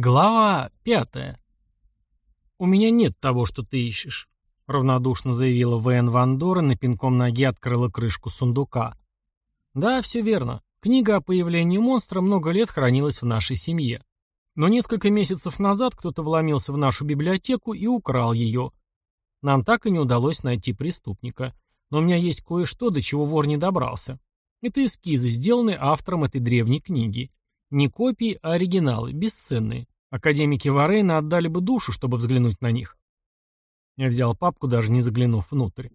Глава пятая. «У меня нет того, что ты ищешь», — равнодушно заявила Вэн Ван Дорен и пинком ноги открыла крышку сундука. «Да, все верно. Книга о появлении монстра много лет хранилась в нашей семье. Но несколько месяцев назад кто-то вломился в нашу библиотеку и украл ее. Нам так и не удалось найти преступника. Но у меня есть кое-что, до чего вор не добрался. Это эскизы, сделанные автором этой древней книги. Не копии, а оригиналы, бесценные. Академики Варейна отдали бы душу, чтобы взглянуть на них. Я взял папку, даже не заглянув внутрь.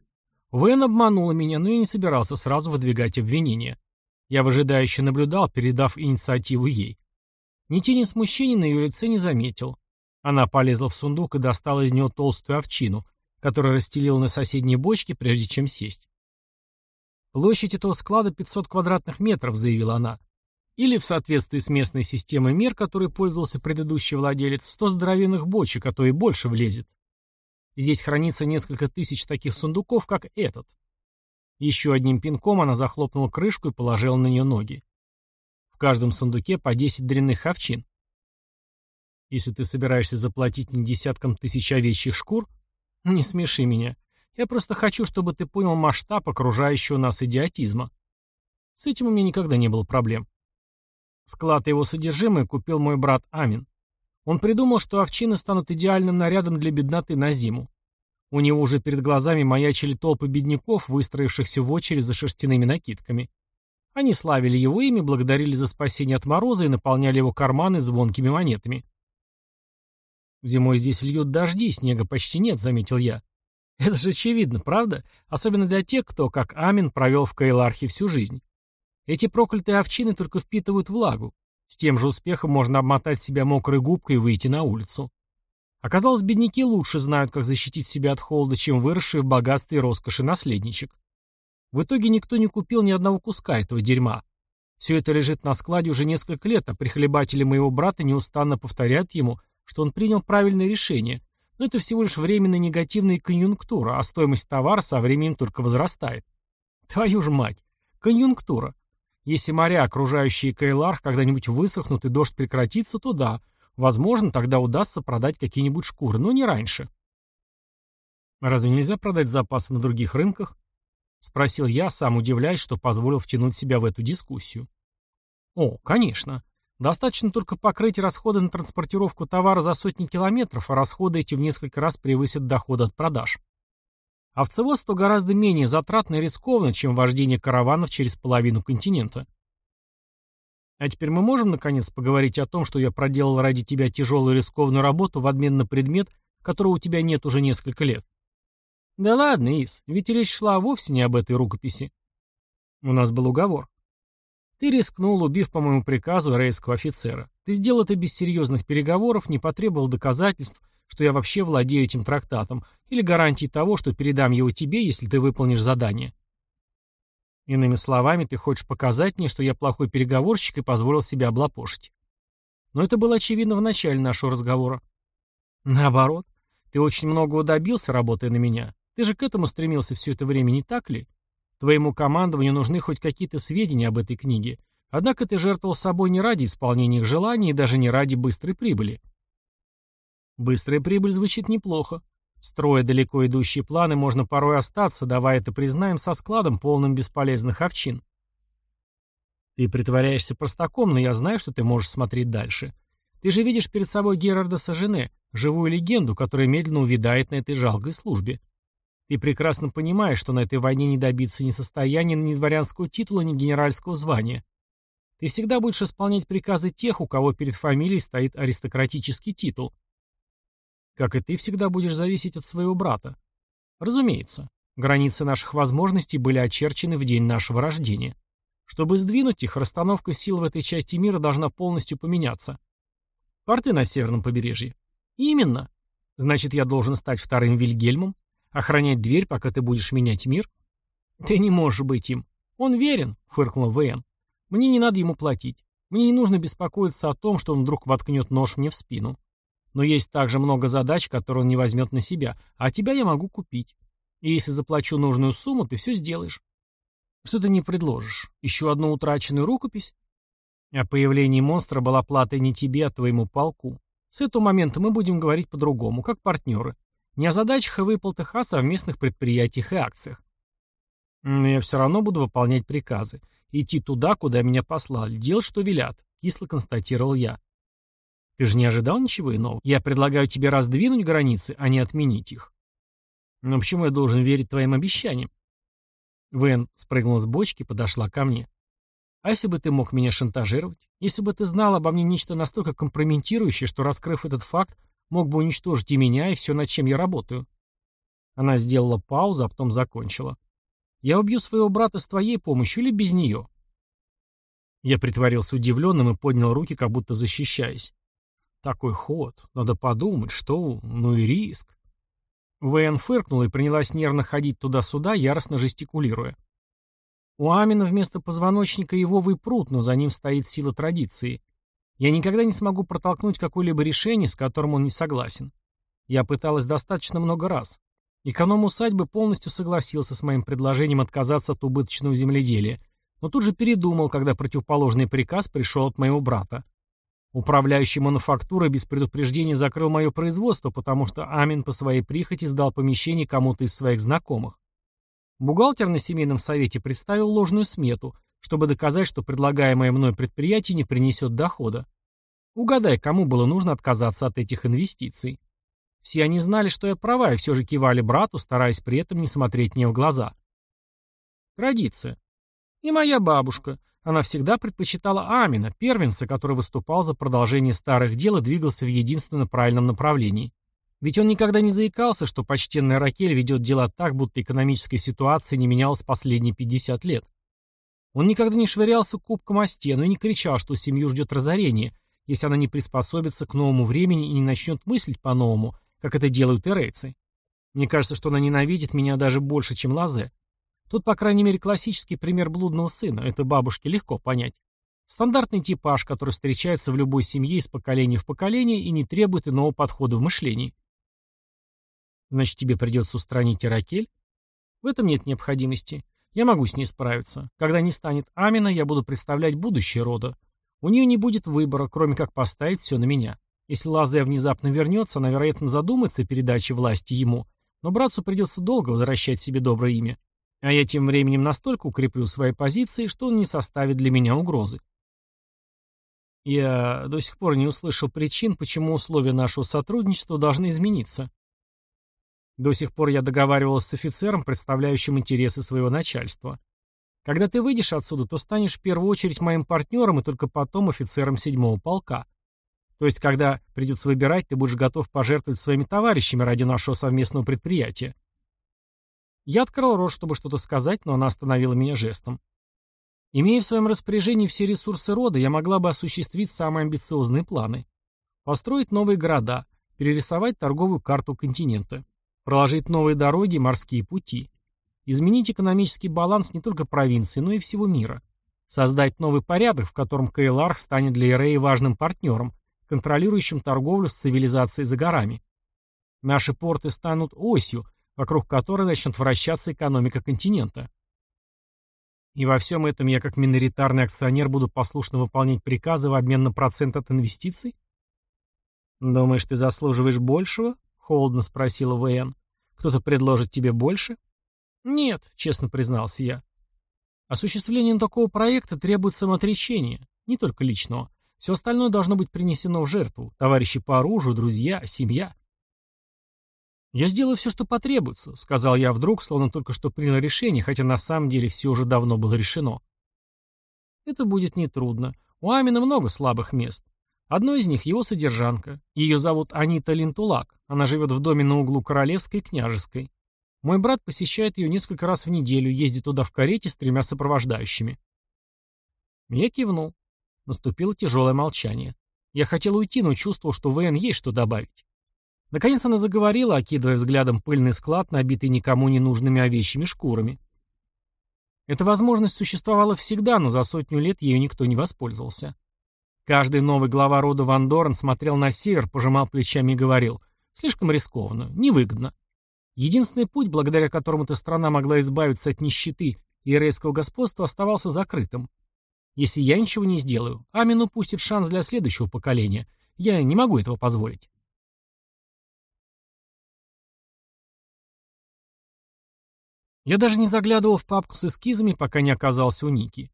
Вэн обманула меня, но я не собирался сразу выдвигать обвинения. Я выжидающе наблюдал, передав инициативу ей. Ни тени смущения на ее лице не заметил. Она полезла в сундук и достала из него толстую овчину, которую расстелила на соседней бочке, прежде чем сесть. «Площадь этого склада 500 квадратных метров», — заявила она. Или, в соответствии с местной системой мер, которой пользовался предыдущий владелец, 100 здоровенных бочек, а то и больше влезет. Здесь хранится несколько тысяч таких сундуков, как этот. Еще одним пинком она захлопнула крышку и положила на нее ноги. В каждом сундуке по 10 дрянных овчин. Если ты собираешься заплатить не десяткам тысяч овечьих шкур, не смеши меня. Я просто хочу, чтобы ты понял масштаб окружающего нас идиотизма. С этим у меня никогда не было проблем. Склад и его содержимое купил мой брат Амин. Он придумал, что овчины станут идеальным нарядом для бедноты на зиму. У него уже перед глазами маячили толпы бедняков, выстроившихся в очередь за шерстяными накидками. Они славили его имя, благодарили за спасение от мороза и наполняли его карманы звонкими монетами. «Зимой здесь льют дожди, снега почти нет», — заметил я. «Это же очевидно, правда? Особенно для тех, кто, как Амин, провел в Кайлархе всю жизнь. Эти проклятые овчины только впитывают влагу. С тем же успехом можно обмотать себя мокрой губкой и выйти на улицу. Оказалось, бедняки лучше знают, как защитить себя от холода, чем выросший в богатстве и роскоши наследничек. В итоге никто не купил ни одного куска этого дерьма. Все это лежит на складе уже несколько лет, а прихлебатели моего брата неустанно повторяют ему, что он принял правильное решение. Но это всего лишь временная негативная конъюнктура, а стоимость товара со временем только возрастает. Твою ж мать! Конъюнктура. Если моря, окружающие Кейлар, когда-нибудь высохнут и дождь прекратится, то да, возможно, тогда удастся продать какие-нибудь шкуры, но не раньше. Разве нельзя продать запасы на других рынках? Спросил я, сам удивляясь, что позволил втянуть себя в эту дискуссию. О, конечно. Достаточно только покрыть расходы на транспортировку товара за сотни километров, а расходы эти в несколько раз превысят доходы от продаж. Овцеводство гораздо менее затратно и рискованно, чем вождение караванов через половину континента. А теперь мы можем, наконец, поговорить о том, что я проделал ради тебя тяжелую рискованную работу в обмен на предмет, которого у тебя нет уже несколько лет? Да ладно, Ис, ведь речь шла вовсе не об этой рукописи. У нас был уговор. Ты рискнул, убив по моему приказу рейского офицера. Ты сделал это без серьезных переговоров, не потребовал доказательств, что я вообще владею этим трактатом, или гарантии того, что передам его тебе, если ты выполнишь задание. Иными словами, ты хочешь показать мне, что я плохой переговорщик и позволил себя облапошить. Но это было очевидно в начале нашего разговора. Наоборот, ты очень многого добился, работая на меня. Ты же к этому стремился все это время, не так ли? Твоему командованию нужны хоть какие-то сведения об этой книге. Однако ты жертвовал собой не ради исполнения их желаний и даже не ради быстрой прибыли. Быстрая прибыль звучит неплохо. Строя далеко идущие планы, можно порой остаться, давая это признаем, со складом, полным бесполезных овчин. Ты притворяешься простаком, но я знаю, что ты можешь смотреть дальше. Ты же видишь перед собой Герарда Сажене, живую легенду, которая медленно увядает на этой жалкой службе. Ты прекрасно понимаешь, что на этой войне не добиться ни состояния, ни дворянского титула, ни генеральского звания. Ты всегда будешь исполнять приказы тех, у кого перед фамилией стоит аристократический титул. Как и ты всегда будешь зависеть от своего брата. Разумеется, границы наших возможностей были очерчены в день нашего рождения. Чтобы сдвинуть их, расстановка сил в этой части мира должна полностью поменяться. Порты на северном побережье. Именно. Значит, я должен стать вторым Вильгельмом? Охранять дверь, пока ты будешь менять мир? Ты не можешь быть им. Он верен, фыркнул ВН. Мне не надо ему платить. Мне не нужно беспокоиться о том, что он вдруг воткнет нож мне в спину. Но есть также много задач, которые он не возьмет на себя, а тебя я могу купить. И если заплачу нужную сумму, ты все сделаешь. Что ты не предложишь? Еще одну утраченную рукопись? О появлении монстра была платой не тебе, а твоему полку. С этого момента мы будем говорить по-другому, как партнеры. Не о задачах и выплатах, а о совместных предприятиях и акциях. Но я все равно буду выполнять приказы. Идти туда, куда меня послали, делать, что велят, кисло констатировал я. Ты же не ожидал ничего иного? Я предлагаю тебе раздвинуть границы, а не отменить их. Но почему я должен верить твоим обещаниям? Вэн спрыгнула с бочки и подошла ко мне. А если бы ты мог меня шантажировать? Если бы ты знал обо мне нечто настолько компрометирующее, что, раскрыв этот факт, мог бы уничтожить и меня, и все, над чем я работаю. Она сделала паузу, а потом закончила. Я убью своего брата с твоей помощью или без нее? Я притворился удивленным и поднял руки, как будто защищаясь. Такой ход. Надо подумать, что... Ну и риск. Вэн фыркнула и принялась нервно ходить туда-сюда, яростно жестикулируя. У Амина вместо позвоночника его выпрут, но за ним стоит сила традиции. Я никогда не смогу протолкнуть какое-либо решение, с которым он не согласен. Я пыталась достаточно много раз. Эконом усадьбы полностью согласился с моим предложением отказаться от убыточного земледелия, но тут же передумал, когда противоположный приказ пришел от моего брата. Управляющий мануфактурой без предупреждения закрыл мое производство, потому что Амин по своей прихоти сдал помещение кому-то из своих знакомых. Бухгалтер на семейном совете представил ложную смету, чтобы доказать, что предлагаемое мной предприятие не принесет дохода. Угадай, кому было нужно отказаться от этих инвестиций. Все они знали, что я права, и все же кивали брату, стараясь при этом не смотреть мне в глаза. Традиция. И моя бабушка. Она всегда предпочитала Амина, первенца, который выступал за продолжение старых дел и двигался в единственно правильном направлении. Ведь он никогда не заикался, что почтенная Ракель ведет дела так, будто экономическая ситуация не менялась последние 50 лет. Он никогда не швырялся кубком о стену и не кричал, что семью ждет разорение, если она не приспособится к новому времени и не начнет мыслить по-новому, как это делают эрейцы. Мне кажется, что она ненавидит меня даже больше, чем Лазе. Тут, по крайней мере, классический пример блудного сына, это бабушке легко понять. Стандартный типаж, который встречается в любой семье из поколения в поколение и не требует иного подхода в мышлении. Значит, тебе придется устранить Иракель? В этом нет необходимости. Я могу с ней справиться. Когда не станет Амина, я буду представлять будущее рода. У нее не будет выбора, кроме как поставить все на меня. Если Лазе внезапно вернется, она, вероятно, задумается о передаче власти ему, но братцу придется долго возвращать себе доброе имя. А я тем временем настолько укреплю свои позиции, что он не составит для меня угрозы. Я до сих пор не услышал причин, почему условия нашего сотрудничества должны измениться. До сих пор я договаривалась с офицером, представляющим интересы своего начальства. Когда ты выйдешь отсюда, то станешь в первую очередь моим партнером и только потом офицером седьмого полка. То есть, когда придется выбирать, ты будешь готов пожертвовать своими товарищами ради нашего совместного предприятия. Я открыл рот, чтобы что-то сказать, но она остановила меня жестом. Имея в своем распоряжении все ресурсы рода, я могла бы осуществить самые амбициозные планы. Построить новые города, перерисовать торговую карту континента. Проложить новые дороги и морские пути. Изменить экономический баланс не только провинции, но и всего мира. Создать новый порядок, в котором Кейларх станет для Иреи важным партнером, контролирующим торговлю с цивилизацией за горами. Наши порты станут осью, вокруг которой начнет вращаться экономика континента. И во всем этом я как миноритарный акционер буду послушно выполнять приказы в обмен на процент от инвестиций? Думаешь, ты заслуживаешь большего? Холодно спросила ВН. Кто-то предложит тебе больше? Нет, честно признался я. Осуществление такого проекта требует самоотречения, не только личного. Все остальное должно быть принесено в жертву. Товарищи по оружию, друзья, семья. «Я сделаю все, что потребуется», — сказал я вдруг, словно только что принял решение, хотя на самом деле все уже давно было решено. Это будет нетрудно. У Амина много слабых мест. Одно из них — его содержанка. Ее зовут Анита Линтулак. Она живет в доме на углу Королевской и Княжеской. Мой брат посещает ее несколько раз в неделю, ездит туда в карете с тремя сопровождающими. Я кивнул. Наступило тяжелое молчание. Я хотел уйти, но чувствовал, что ВН есть что добавить. Наконец она заговорила, окидывая взглядом пыльный склад, набитый никому не нужными овечьими шкурами. Эта возможность существовала всегда, но за сотню лет ею никто не воспользовался. Каждый новый глава рода Ван Дорен смотрел на север, пожимал плечами и говорил «Слишком рискованно, невыгодно». Единственный путь, благодаря которому эта страна могла избавиться от нищеты и рейского господства, оставался закрытым. Если я ничего не сделаю, Амин упустит шанс для следующего поколения, Я не могу этого позволить. Я даже не заглядывал в папку с эскизами, пока не оказался у Ники.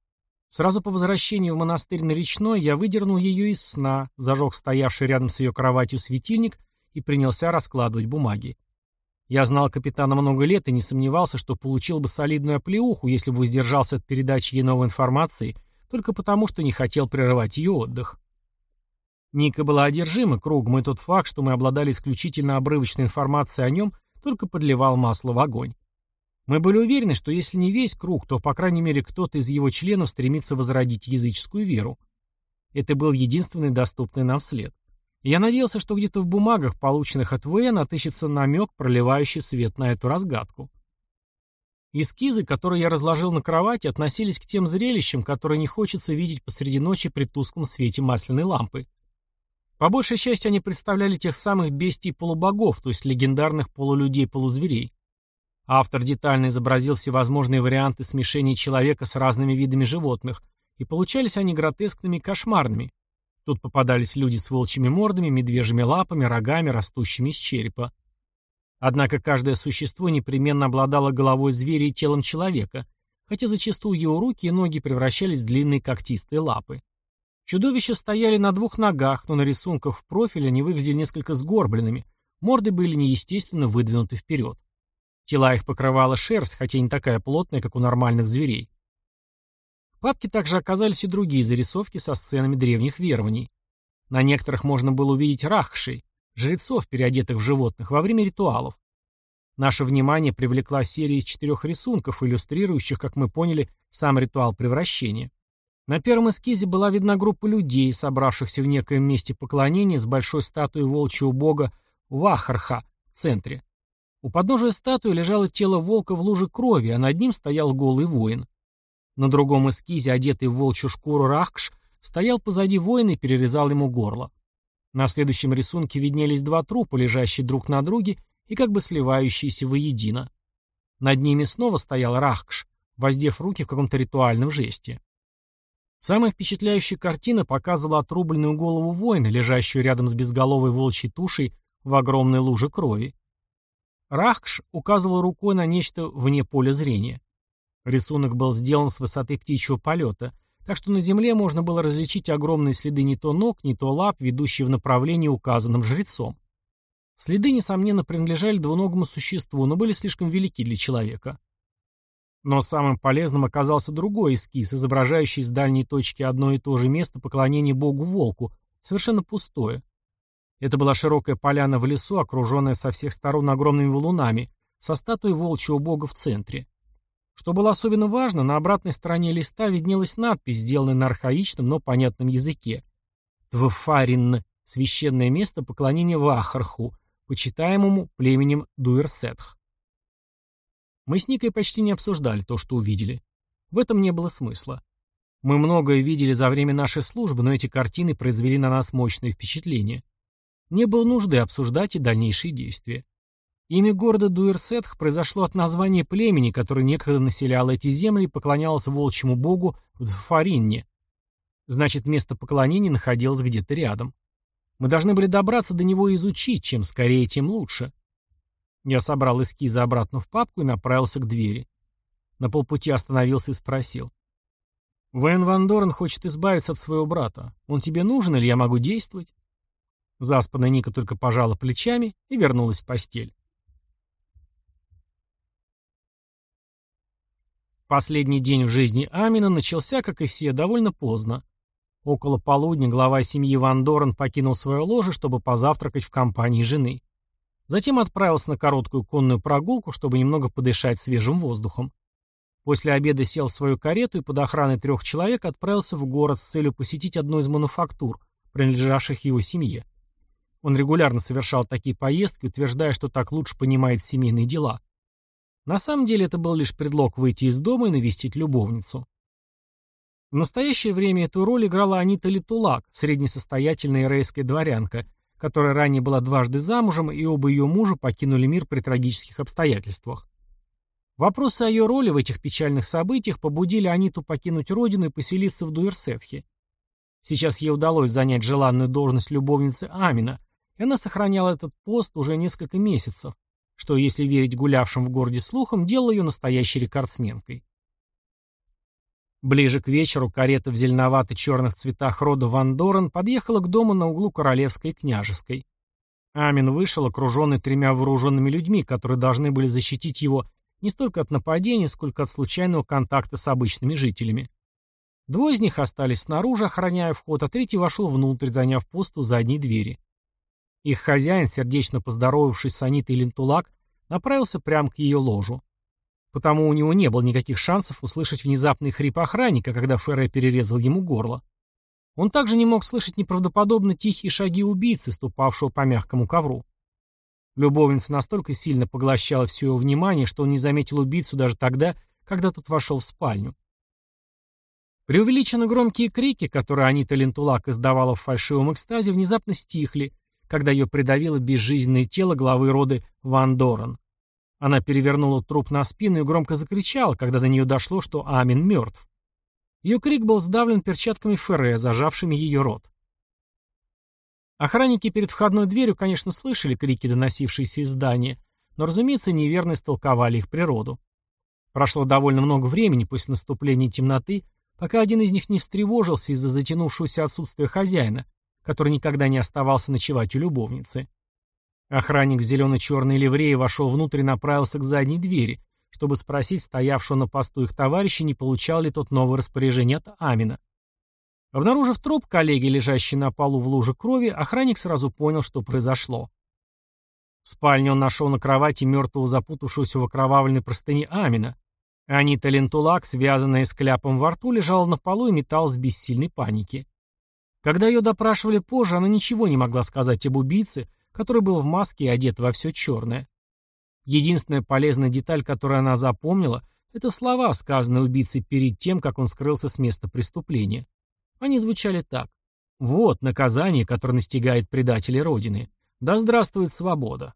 Сразу по возвращению в монастырь на речной я выдернул ее из сна, зажег стоявший рядом с ее кроватью светильник и принялся раскладывать бумаги. Я знал капитана много лет и не сомневался, что получил бы солидную оплеуху, если бы воздержался от передачи ей новой информации, только потому, что не хотел прерывать ее отдых. Ника была одержима кругом, и тот факт, что мы обладали исключительно обрывочной информацией о нем, только подливал масло в огонь. Мы были уверены, что если не весь круг, то, по крайней мере, кто-то из его членов стремится возродить языческую веру. Это был единственный доступный нам след. я надеялся, что где-то в бумагах, полученных от ВН, отыщется намек, проливающий свет на эту разгадку. Эскизы, которые я разложил на кровати, относились к тем зрелищам, которые не хочется видеть посреди ночи при тусклом свете масляной лампы. По большей части они представляли тех самых бестий полубогов, то есть легендарных полулюдей-полузверей. Автор детально изобразил всевозможные варианты смешения человека с разными видами животных, и получались они гротескными и кошмарными. Тут попадались люди с волчьими мордами, медвежьими лапами, рогами, растущими из черепа. Однако каждое существо непременно обладало головой зверя и телом человека, хотя зачастую его руки и ноги превращались в длинные когтистые лапы. Чудовища стояли на двух ногах, но на рисунках в профиле они выглядели несколько сгорбленными, морды были неестественно выдвинуты вперед. Тела их покрывала шерсть, хотя не такая плотная, как у нормальных зверей. В папке также оказались и другие зарисовки со сценами древних верований. На некоторых можно было увидеть рахшей, жрецов, переодетых в животных, во время ритуалов. Наше внимание привлекла серия из четырех рисунков, иллюстрирующих, как мы поняли, сам ритуал превращения. На первом эскизе была видна группа людей, собравшихся в некоем месте поклонения с большой статуей волчьего бога Вахарха в центре. У подножия статуи лежало тело волка в луже крови, а над ним стоял голый воин. На другом эскизе, одетый в волчью шкуру Рахкш, стоял позади воина и перерезал ему горло. На следующем рисунке виднелись два трупа, лежащие друг на друге и как бы сливающиеся воедино. Над ними снова стоял Рахкш, воздев руки в каком-то ритуальном жесте. Самая впечатляющая картина показывала отрубленную голову воина, лежащую рядом с безголовой волчьей тушей в огромной луже крови. Рахкш указывал рукой на нечто вне поля зрения. Рисунок был сделан с высоты птичьего полета, так что на земле можно было различить огромные следы не то ног, не то лап, ведущие в направлении, указанном жрецом. Следы, несомненно, принадлежали двуногому существу, но были слишком велики для человека. Но самым полезным оказался другой эскиз, изображающий с дальней точки одно и то же место поклонения богу-волку, совершенно пустое. Это была широкая поляна в лесу, окруженная со всех сторон огромными валунами, со статуей волчьего бога в центре. Что было особенно важно, на обратной стороне листа виднелась надпись, сделанная на архаичном, но понятном языке. Твфарин – священное место поклонения Вахарху, почитаемому племенем Дуэрсетх. Мы с Никой почти не обсуждали то, что увидели. В этом не было смысла. Мы многое видели за время нашей службы, но эти картины произвели на нас мощное впечатление. Не было нужды обсуждать и дальнейшие действия. Имя города Дуэрсетх произошло от названия племени, которое некогда населяло эти земли и поклонялось волчьему богу в Дфаринне. Значит, место поклонения находилось где-то рядом. Мы должны были добраться до него и изучить, чем скорее, тем лучше. Я собрал эскизы обратно в папку и направился к двери. На полпути остановился и спросил. «Вэн Ван Дорен хочет избавиться от своего брата. Он тебе нужен или я могу действовать?» Заспанная Ника только пожала плечами и вернулась в постель. Последний день в жизни Амина начался, как и все, довольно поздно. Около полудня глава семьи Ван Дорен покинул свое ложе, чтобы позавтракать в компании жены. Затем отправился на короткую конную прогулку, чтобы немного подышать свежим воздухом. После обеда сел в свою карету и под охраной трех человек отправился в город с целью посетить одну из мануфактур, принадлежавших его семье. Он регулярно совершал такие поездки, утверждая, что так лучше понимает семейные дела. На самом деле это был лишь предлог выйти из дома и навестить любовницу. В настоящее время эту роль играла Анита Литулак, среднесостоятельная рейская дворянка, которая ранее была дважды замужем, и оба ее мужа покинули мир при трагических обстоятельствах. Вопросы о ее роли в этих печальных событиях побудили Аниту покинуть родину и поселиться в Дуэрсетхе. Сейчас ей удалось занять желанную должность любовницы Амина, и она сохраняла этот пост уже несколько месяцев, что, если верить гулявшим в городе слухам, делало ее настоящей рекордсменкой. Ближе к вечеру карета в зеленовато-черных цветах рода Ван Дорен подъехала к дому на углу Королевской и Княжеской. Амин вышел, окруженный тремя вооруженными людьми, которые должны были защитить его не столько от нападения, сколько от случайного контакта с обычными жителями. Двое из них остались снаружи, охраняя вход, а третий вошел внутрь, заняв пост у задней двери. Их хозяин, сердечно поздоровавшись с Анитой Лентулак, направился прямо к ее ложу. Потому у него не было никаких шансов услышать внезапный хрип охранника, когда Ферре перерезал ему горло. Он также не мог слышать неправдоподобно тихие шаги убийцы, ступавшего по мягкому ковру. Любовница настолько сильно поглощала все его внимание, что он не заметил убийцу даже тогда, когда тот вошел в спальню. Преувеличенно громкие крики, которые Анита Лентулак издавала в фальшивом экстазе, внезапно стихли, когда ее придавило безжизненное тело главы рода Ван Дорен. Она перевернула труп на спину и громко закричала, когда до нее дошло, что Амин мертв. Ее крик был сдавлен перчатками Ферре, зажавшими ее рот. Охранники перед входной дверью, конечно, слышали крики, доносившиеся из здания, но, разумеется, неверно истолковали их природу. Прошло довольно много времени после наступления темноты, пока один из них не встревожился из-за затянувшегося отсутствия хозяина, который никогда не оставался ночевать у любовницы. Охранник в зелено-черной ливрее вошел внутрь и направился к задней двери, чтобы спросить стоявшего на посту их товарища, не получал ли тот новое распоряжение от Амина. Обнаружив труп коллеги, лежащий на полу в луже крови, охранник сразу понял, что произошло. В спальне он нашел на кровати мертвого запутавшегося в окровавленной простыне Амина. Анита Лентулак, связанная с кляпом во рту, лежала на полу и металась в бессильной панике. Когда ее допрашивали позже, она ничего не могла сказать об убийце, который был в маске и одет во все черное. Единственная полезная деталь, которую она запомнила, это слова, сказанные убийцей перед тем, как он скрылся с места преступления. Они звучали так. «Вот наказание, которое настигает предателей Родины. Да здравствует свобода!»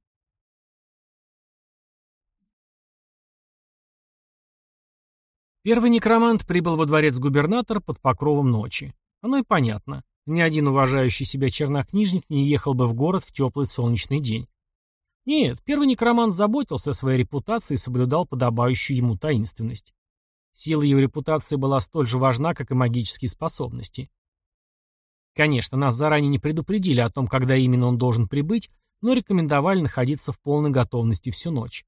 Первый некромант прибыл во дворец губернатора под покровом ночи. Оно и понятно. Ни один уважающий себя чернокнижник не ехал бы в город в теплый солнечный день. Нет, первый некромант заботился о своей репутации и соблюдал подобающую ему таинственность. Сила его репутации была столь же важна, как и магические способности. Конечно, нас заранее не предупредили о том, когда именно он должен прибыть, но рекомендовали находиться в полной готовности всю ночь.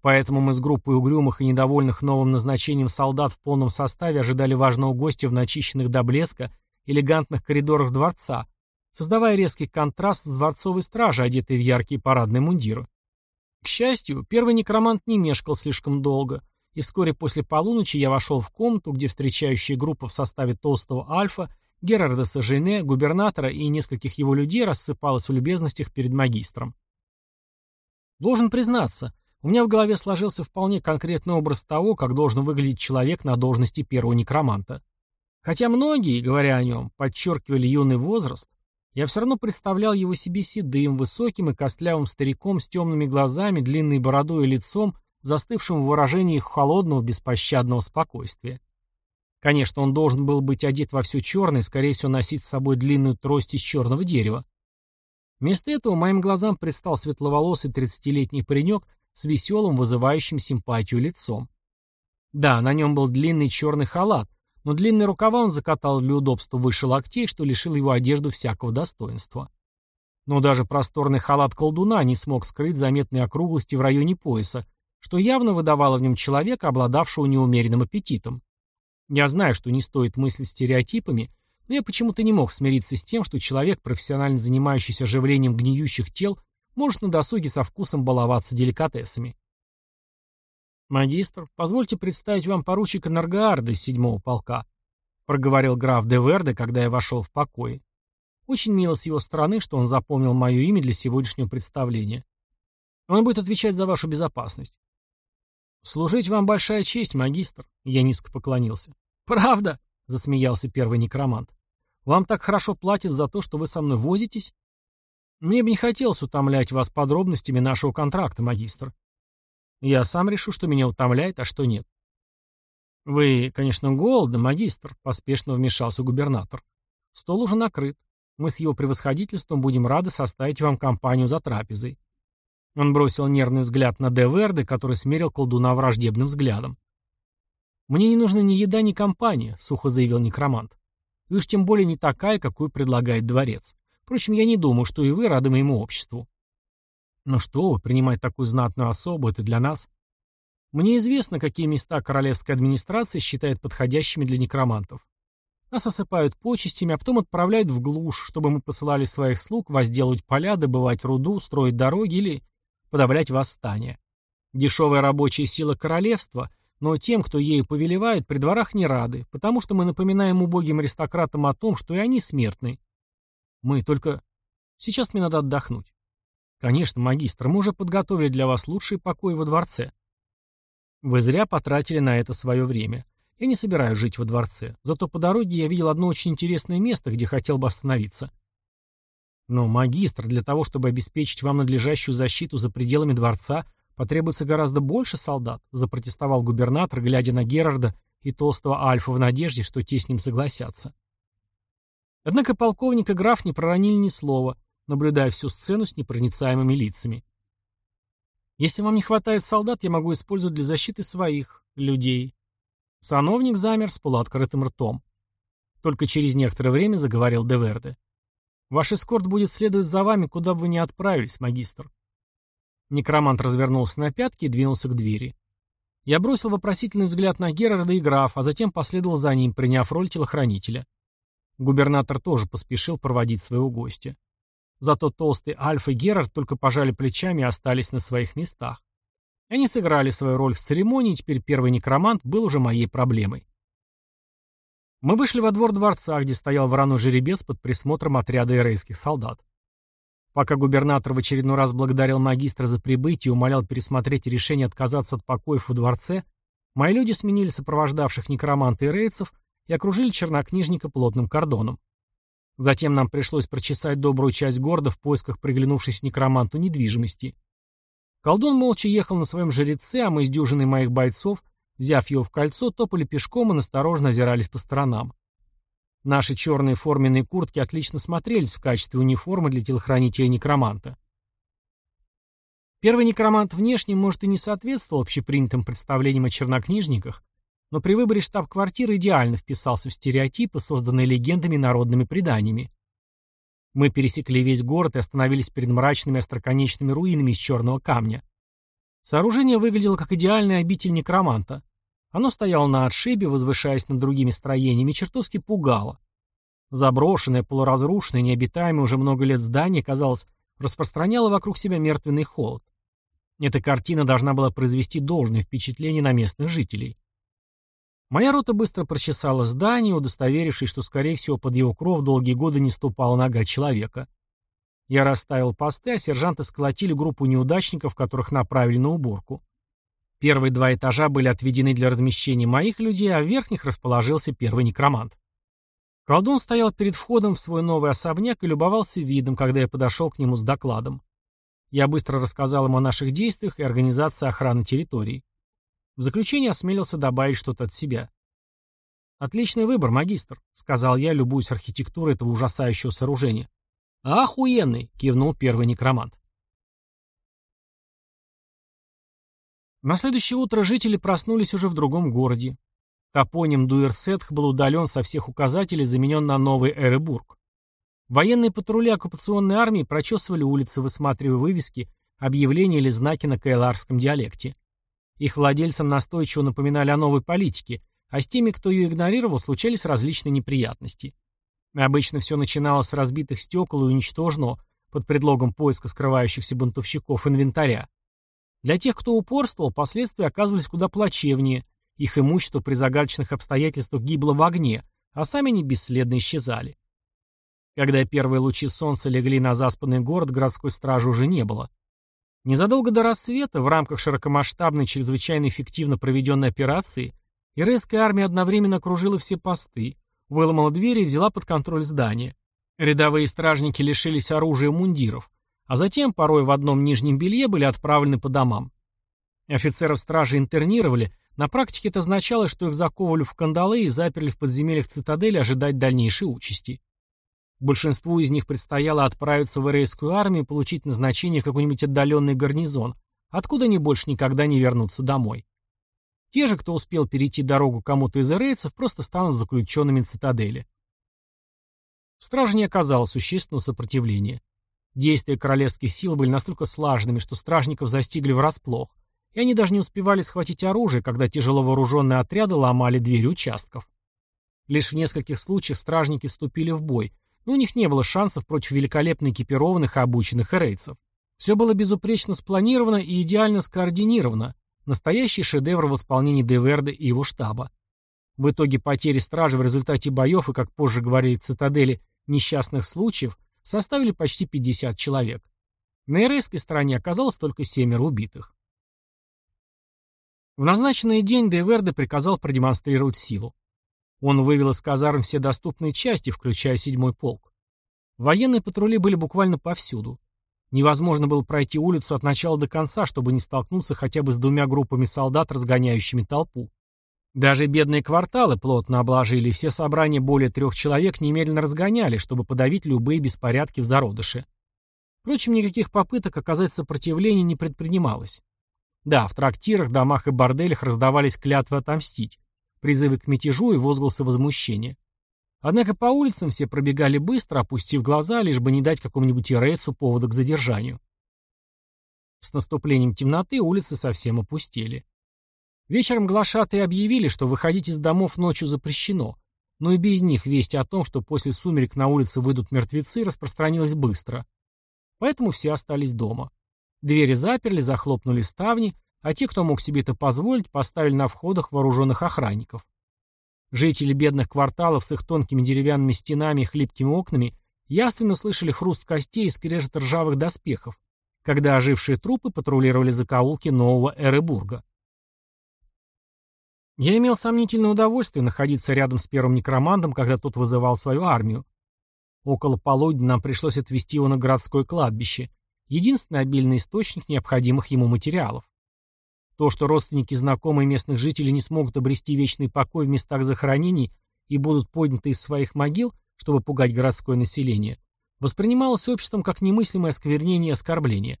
Поэтому мы с группой угрюмых и недовольных новым назначением солдат в полном составе ожидали важного гостя в начищенных до блеска элегантных коридорах дворца, создавая резкий контраст с дворцовой стражей, одетой в яркие парадные мундиры. К счастью, первый некромант не мешкал слишком долго, и вскоре после полуночи я вошел в комнату, где встречающая группа в составе толстого Альфа, Герарда Сажене, губернатора и нескольких его людей рассыпалась в любезностях перед магистром. Должен признаться, у меня в голове сложился вполне конкретный образ того, как должен выглядеть человек на должности первого некроманта. Хотя многие, говоря о нем, подчеркивали юный возраст, я все равно представлял его себе седым, высоким и костлявым стариком с темными глазами, длинной бородой и лицом, застывшим в выражении холодного, беспощадного спокойствия. Конечно, он должен был быть одет во все черное и, скорее всего, носить с собой длинную трость из черного дерева. Вместо этого моим глазам предстал светловолосый тридцатилетний паренек с веселым, вызывающим симпатию лицом. Да, на нем был длинный черный халат, но длинные рукава он закатал для удобства выше локтей, что лишил его одежду всякого достоинства. Но даже просторный халат колдуна не смог скрыть заметные округлости в районе пояса, что явно выдавало в нем человека, обладавшего неумеренным аппетитом. Я знаю, что не стоит мыслить стереотипами, но я почему-то не мог смириться с тем, что человек, профессионально занимающийся оживлением гниющих тел, может на досуге со вкусом баловаться деликатесами. «Магистр, позвольте представить вам поручика Наргаарда из седьмого полка», проговорил граф де Верде, когда я вошел в покой. Очень мило с его стороны, что он запомнил мое имя для сегодняшнего представления. Он будет отвечать за вашу безопасность. «Служить вам большая честь, магистр», — я низко поклонился. «Правда?» — засмеялся первый некромант. «Вам так хорошо платят за то, что вы со мной возитесь?» «Мне бы не хотелось утомлять вас подробностями нашего контракта, магистр. Я сам решу, что меня утомляет, а что нет. Вы, конечно, голодны, магистр, поспешно вмешался губернатор. Стол уже накрыт. Мы с его превосходительством будем рады составить вам компанию за трапезой. Он бросил нервный взгляд на Деверде, который смерил колдуна враждебным взглядом. «Мне не нужна ни еда, ни компания», — сухо заявил некромант. «И уж тем более не такая, какую предлагает дворец. Впрочем, я не думаю, что и вы рады моему обществу». «Ну что вы, принимать такую знатную особу, это для нас...» «Мне известно, какие места королевская администрация считает подходящими для некромантов. Нас осыпают почестями, а потом отправляют в глушь, чтобы мы посылали своих слуг возделывать поля, добывать руду, строить дороги или подавлять восстание. Дешевая рабочая сила королевства, но тем, кто ею повелевает, при дворах не рады, потому что мы напоминаем убогим аристократам о том, что и они смертны. Мы только... Сейчас мне надо отдохнуть. Конечно, магистр, мы уже подготовили для вас лучший покой во дворце. Вы зря потратили на это свое время. Я не собираюсь жить во дворце. Зато по дороге я видел одно очень интересное место, где хотел бы остановиться. Но, магистр, для того, чтобы обеспечить вам надлежащую защиту за пределами дворца, потребуется гораздо больше солдат, запротестовал губернатор, глядя на Герарда и толстого Альфа в надежде, что те с ним согласятся. Однако полковник и граф не проронили ни слова, наблюдая всю сцену с непроницаемыми лицами. Если вам не хватает солдат, я могу использовать для защиты своих людей, Сановник замер с полуоткрытым ртом. Только через некоторое время заговорил Деверде. «Ваш эскорт будет следовать за вами, куда бы вы ни отправились, магистр». Некромант развернулся на пятки и двинулся к двери. Я бросил вопросительный взгляд на Герарда и граф, а затем последовал за ним, приняв роль телохранителя. Губернатор тоже поспешил проводить своего гостя. Зато толстый Альф и Герард только пожали плечами и остались на своих местах. Они сыграли свою роль в церемонии, теперь первый некромант был уже моей проблемой. Мы вышли во двор дворца, где стоял вороной жеребец под присмотром отряда эрейских солдат. Пока губернатор в очередной раз благодарил магистра за прибытие и умолял пересмотреть решение отказаться от покоев во дворце, мои люди сменили сопровождавших некроманта и рейцев и окружили чернокнижника плотным кордоном. Затем нам пришлось прочесать добрую часть города в поисках приглянувшейся некроманту недвижимости – Колдун молча ехал на своем жреце, а мы с дюжиной моих бойцов, взяв его в кольцо, топали пешком и насторожно озирались по сторонам. Наши черные форменные куртки отлично смотрелись в качестве униформы для телохранителя некроманта. Первый некромант внешне, может, и не соответствовал общепринятым представлениям о чернокнижниках, но при выборе штаб-квартиры идеально вписался в стереотипы, созданные легендами и народными преданиями. Мы пересекли весь город и остановились перед мрачными остроконечными руинами из черного камня. Сооружение выглядело как идеальная обитель некроманта. Оно стояло на отшибе, возвышаясь над другими строениями, чертовски пугало. Заброшенное, полуразрушенное, необитаемое уже много лет здание, казалось, распространяло вокруг себя мертвенный холод. Эта картина должна была произвести должное впечатление на местных жителей. Моя рота быстро прочесала здание, удостоверившись, что, скорее всего, под его кров долгие годы не ступала нога человека. Я расставил посты, а сержанты сколотили группу неудачников, которых направили на уборку. Первые два этажа были отведены для размещения моих людей, а в верхних расположился первый некромант. Колдун стоял перед входом в свой новый особняк и любовался видом, когда я подошел к нему с докладом. Я быстро рассказал ему о наших действиях и организации охраны территории. В заключение осмелился добавить что-то от себя. «Отличный выбор, магистр», — сказал я, любуясь архитектурой этого ужасающего сооружения. «Охуенный!» — кивнул первый некромант. На следующее утро жители проснулись уже в другом городе. Топоним Дуэрсетх был удален со всех указателей, заменен на новый Эребург. Военные патрули оккупационной армии прочесывали улицы, высматривая вывески, объявления или знаки на кайларском диалекте. Их владельцам настойчиво напоминали о новой политике, а с теми, кто ее игнорировал, случались различные неприятности. Обычно все начиналось с разбитых стекол и уничтоженного, под предлогом поиска скрывающихся бунтовщиков, инвентаря. Для тех, кто упорствовал, последствия оказывались куда плачевнее, их имущество при загадочных обстоятельствах гибло в огне, а сами они бесследно исчезали. Когда первые лучи солнца легли на заспанный город, городской стражи уже не было. Незадолго до рассвета, в рамках широкомасштабной, чрезвычайно эффективно проведенной операции, Ирейская армия одновременно окружила все посты, выломала двери и взяла под контроль здание. Рядовые стражники лишились оружия и мундиров, а затем, порой в одном нижнем белье, были отправлены по домам. Офицеров стражи интернировали, на практике это означало, что их заковывали в кандалы и заперли в подземельях цитадели ожидать дальнейшей участи. Большинству из них предстояло отправиться в эрейскую армию получить назначение в какой-нибудь отдаленный гарнизон, откуда они больше никогда не вернутся домой. Те же, кто успел перейти дорогу кому-то из эрейцев, просто станут заключенными цитадели. Стража не оказала существенного сопротивления. Действия королевских сил были настолько слаженными, что стражников застигли врасплох, и они даже не успевали схватить оружие, когда тяжело вооруженные отряды ломали двери участков. Лишь в нескольких случаях стражники вступили в бой, но у них не было шансов против великолепно экипированных и обученных эрейцев. Все было безупречно спланировано и идеально скоординировано, Настоящий шедевр в исполнении Деверда и его штаба. В итоге потери стражи в результате боев и, как позже говорили цитадели, несчастных случаев составили почти 50 человек. На ирейской стороне оказалось только семеро убитых. В назначенный день Деверде приказал продемонстрировать силу. Он вывел из казарм все доступные части, включая седьмой полк. Военные патрули были буквально повсюду. Невозможно было пройти улицу от начала до конца, чтобы не столкнуться хотя бы с двумя группами солдат, разгоняющими толпу. Даже бедные кварталы плотно обложили, все собрания более трех человек немедленно разгоняли, чтобы подавить любые беспорядки в зародыше. Впрочем, никаких попыток оказать сопротивление не предпринималось. Да, в трактирах, домах и борделях раздавались клятвы отомстить, призывы к мятежу и возгласы возмущения. Однако по улицам все пробегали быстро, опустив глаза, лишь бы не дать какому-нибудь ирейцу повода к задержанию. С наступлением темноты улицы совсем опустели. Вечером глашатые объявили, что выходить из домов ночью запрещено, но и без них весть о том, что после сумерек на улице выйдут мертвецы, распространилась быстро. Поэтому все остались дома. Двери заперли, захлопнули ставни, а те, кто мог себе это позволить, поставили на входах вооруженных охранников. Жители бедных кварталов с их тонкими деревянными стенами и хлипкими окнами явственно слышали хруст костей и скрежет ржавых доспехов, когда ожившие трупы патрулировали закоулки нового Эребурга. Я имел сомнительное удовольствие находиться рядом с первым некромантом, когда тот вызывал свою армию. Около полудня нам пришлось отвезти его на городское кладбище, единственный обильный источник необходимых ему материалов. То, что родственники и знакомые местных жителей не смогут обрести вечный покой в местах захоронений и будут подняты из своих могил, чтобы пугать городское население, воспринималось обществом как немыслимое осквернение и оскорбление.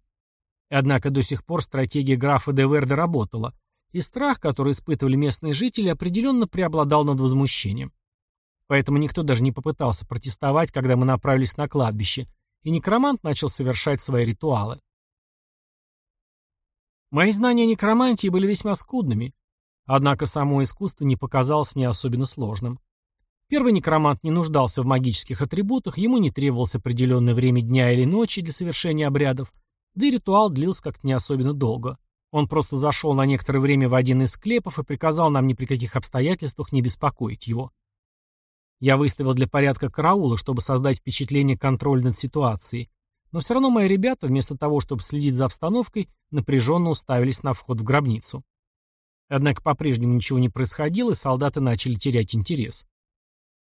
Однако до сих пор стратегия графа де Верде работала, и страх, который испытывали местные жители, определенно преобладал над возмущением. Поэтому никто даже не попытался протестовать, когда мы направились на кладбище, и некромант начал совершать свои ритуалы. Мои знания некромантии были весьма скудными, однако само искусство не показалось мне особенно сложным. Первый некромант не нуждался в магических атрибутах, ему не требовалось определенное время дня или ночи для совершения обрядов, да и ритуал длился как-то не особенно долго. Он просто зашел на некоторое время в один из склепов и приказал нам ни при каких обстоятельствах не беспокоить его. Я выставил для порядка караула, чтобы создать впечатление контроля над ситуацией, но все равно мои ребята, вместо того, чтобы следить за обстановкой, напряженно уставились на вход в гробницу. Однако по-прежнему ничего не происходило, и солдаты начали терять интерес.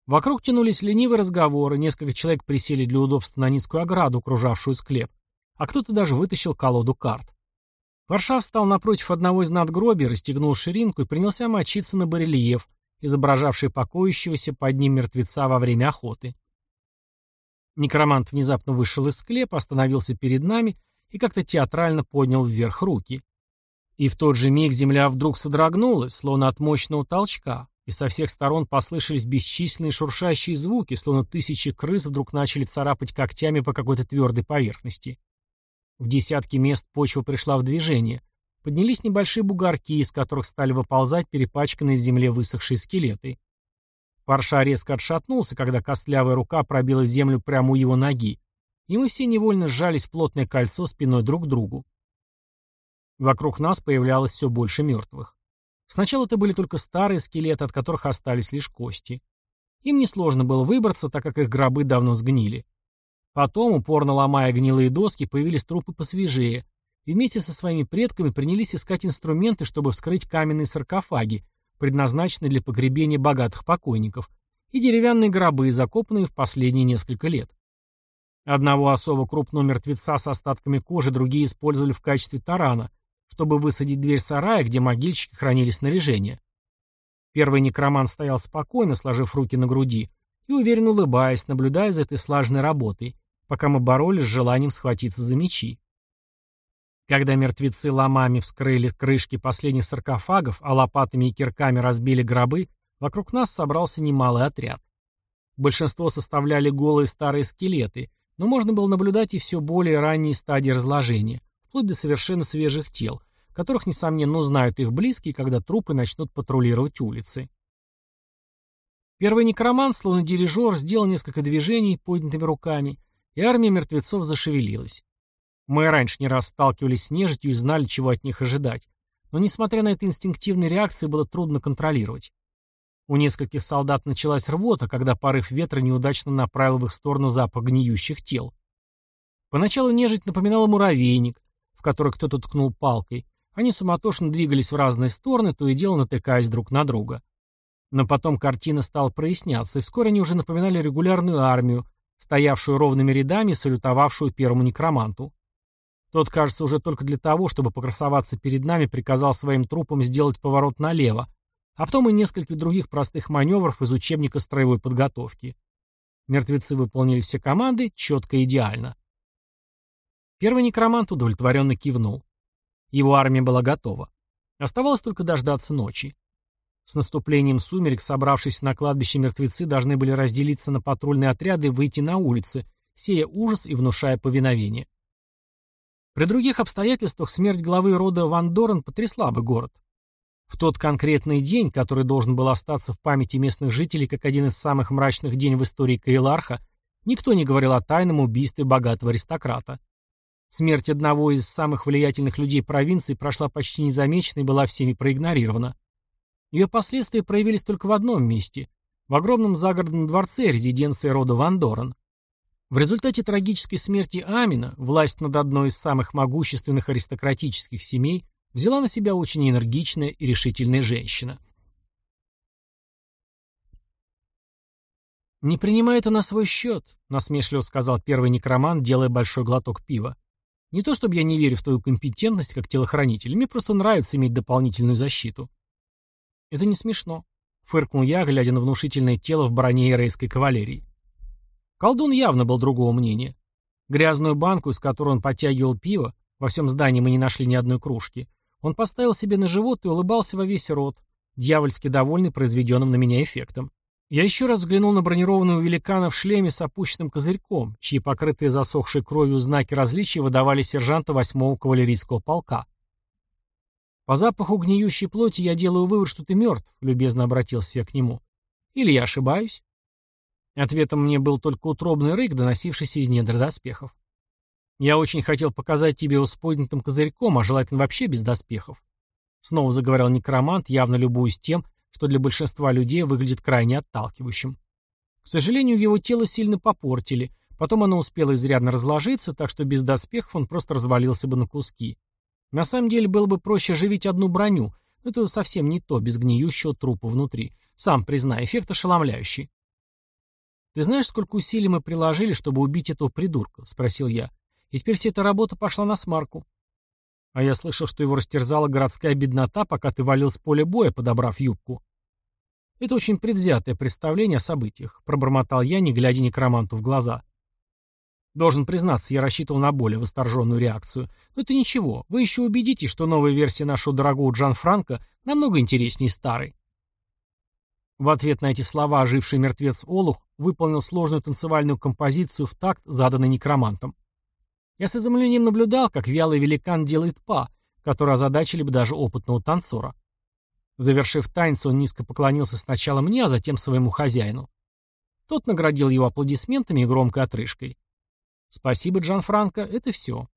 Вокруг тянулись ленивые разговоры, несколько человек присели для удобства на низкую ограду, окружавшую склеп, а кто-то даже вытащил колоду карт. Варшав встал напротив одного из надгробий, расстегнул ширинку и принялся мочиться на барельеф, изображавший покоящегося под ним мертвеца во время охоты. Некромант внезапно вышел из склепа, остановился перед нами и как-то театрально поднял вверх руки. И в тот же миг земля вдруг содрогнулась, словно от мощного толчка, и со всех сторон послышались бесчисленные шуршащие звуки, словно тысячи крыс вдруг начали царапать когтями по какой-то твердой поверхности. В десятки мест почва пришла в движение. Поднялись небольшие бугорки, из которых стали выползать перепачканные в земле высохшие скелеты. Парша резко отшатнулся, когда костлявая рука пробила землю прямо у его ноги, и мы все невольно сжались в плотное кольцо спиной друг к другу. Вокруг нас появлялось все больше мертвых. Сначала это были только старые скелеты, от которых остались лишь кости. Им несложно было выбраться, так как их гробы давно сгнили. Потом, упорно ломая гнилые доски, появились трупы посвежее, и вместе со своими предками принялись искать инструменты, чтобы вскрыть каменные саркофаги, предназначенные для погребения богатых покойников, и деревянные гробы, закопанные в последние несколько лет. Одного особо крупного мертвеца с остатками кожи другие использовали в качестве тарана, чтобы высадить дверь сарая, где могильщики хранили снаряжение. Первый некроман стоял спокойно, сложив руки на груди, и уверенно улыбаясь, наблюдая за этой слаженной работой, пока мы боролись с желанием схватиться за мечи. Когда мертвецы ломами вскрыли крышки последних саркофагов, а лопатами и кирками разбили гробы, вокруг нас собрался немалый отряд. Большинство составляли голые старые скелеты, но можно было наблюдать и все более ранние стадии разложения, вплоть до совершенно свежих тел, которых, несомненно, узнают их близкие, когда трупы начнут патрулировать улицы. Первый некромант, словно дирижер, сделал несколько движений поднятыми руками, и армия мертвецов зашевелилась. Мы раньше не раз сталкивались с нежитью и знали, чего от них ожидать. Но, несмотря на это инстинктивные реакции, было трудно контролировать. У нескольких солдат началась рвота, когда порыв ветра неудачно направил в их сторону запах гниющих тел. Поначалу нежить напоминала муравейник, в который кто-то ткнул палкой. Они суматошно двигались в разные стороны, то и дело натыкаясь друг на друга. Но потом картина стала проясняться, и вскоре они уже напоминали регулярную армию, стоявшую ровными рядами и салютовавшую первому некроманту. Тот, кажется, уже только для того, чтобы покрасоваться перед нами, приказал своим трупам сделать поворот налево, а потом и несколько других простых маневров из учебника строевой подготовки. Мертвецы выполнили все команды четко и идеально. Первый некромант удовлетворенно кивнул. Его армия была готова. Оставалось только дождаться ночи. С наступлением сумерек, собравшись на кладбище мертвецы, должны были разделиться на патрульные отряды и выйти на улицы, сея ужас и внушая повиновение. При других обстоятельствах смерть главы рода Ван Дорен потрясла бы город. В тот конкретный день, который должен был остаться в памяти местных жителей как один из самых мрачных дней в истории Каиларха, никто не говорил о тайном убийстве богатого аристократа. Смерть одного из самых влиятельных людей провинции прошла почти незамеченной и была всеми проигнорирована. Ее последствия проявились только в одном месте – в огромном загородном дворце резиденции рода Ван Дорен. В результате трагической смерти Амина власть над одной из самых могущественных аристократических семей взяла на себя очень энергичная и решительная женщина. «Не принимай это на свой счет», — насмешливо сказал первый некромант, делая большой глоток пива. «Не то чтобы я не верю в твою компетентность как телохранитель, мне просто нравится иметь дополнительную защиту». «Это не смешно», — фыркнул я, глядя на внушительное тело в броне эрейской кавалерии. Колдун явно был другого мнения. Грязную банку, из которой он подтягивал пиво, во всем здании мы не нашли ни одной кружки, он поставил себе на живот и улыбался во весь рот, дьявольски довольный произведенным на меня эффектом. Я еще раз взглянул на бронированного великана в шлеме с опущенным козырьком, чьи покрытые засохшей кровью знаки различия выдавали сержанта восьмого кавалерийского полка. «По запаху гниющей плоти я делаю вывод, что ты мертв», — любезно обратился я к нему. «Или я ошибаюсь?» Ответом мне был только утробный рык, доносившийся из недр доспехов. «Я очень хотел показать тебе его с поднятым козырьком, а желательно вообще без доспехов». Снова заговорил некромант, явно любуясь тем, что для большинства людей выглядит крайне отталкивающим. К сожалению, его тело сильно попортили, потом оно успело изрядно разложиться, так что без доспехов он просто развалился бы на куски. На самом деле было бы проще оживить одну броню, но это совсем не то, без гниющего трупа внутри. Сам признай, эффект ошеломляющий. «Ты знаешь, сколько усилий мы приложили, чтобы убить этого придурка?» — спросил я. «И теперь вся эта работа пошла на смарку». «А я слышал, что его растерзала городская беднота, пока ты валил с поля боя, подобрав юбку». «Это очень предвзятое представление о событиях», — пробормотал я, не глядя некроманту в глаза. Должен признаться, я рассчитывал на более восторженную реакцию. Но это ничего, вы еще убедитесь, что новая версия нашего дорогого Джан Франко намного интереснее старой. В ответ на эти слова оживший мертвец Олух выполнил сложную танцевальную композицию в такт, заданный некромантом. Я с изумлением наблюдал, как вялый великан делает па, которые озадачили бы даже опытного танцора. Завершив танец, он низко поклонился сначала мне, а затем своему хозяину. Тот наградил его аплодисментами и громкой отрыжкой. «Спасибо, Джан Франко, это все.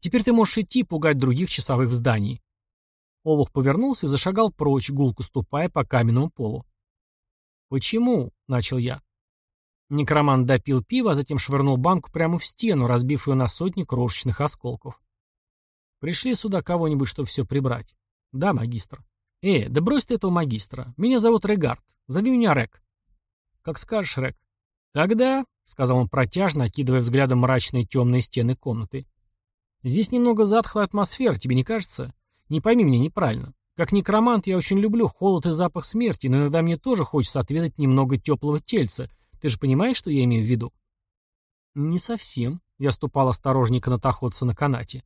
Теперь ты можешь идти пугать других часовых в здании». Олух повернулся и зашагал прочь, гулко ступая по каменному полу. «Почему?» — начал я. Некромант допил пиво, а затем швырнул банку прямо в стену, разбив ее на сотни крошечных осколков. «Пришли сюда кого-нибудь, чтобы все прибрать?» «Да, магистр». «Э, да брось ты этого магистра. Меня зовут Регард. Зови меня Рек». «Как скажешь, Рек». «Тогда», — сказал он протяжно, окидывая взглядом мрачные темные стены комнаты, «здесь немного затхлая атмосфера, тебе не кажется? Не пойми меня неправильно. Как некромант я очень люблю холод и запах смерти, но иногда мне тоже хочется отведать немного теплого тельца, Ты же понимаешь, что я имею в виду? Не совсем. Я ступал осторожнее канатоходца на канате.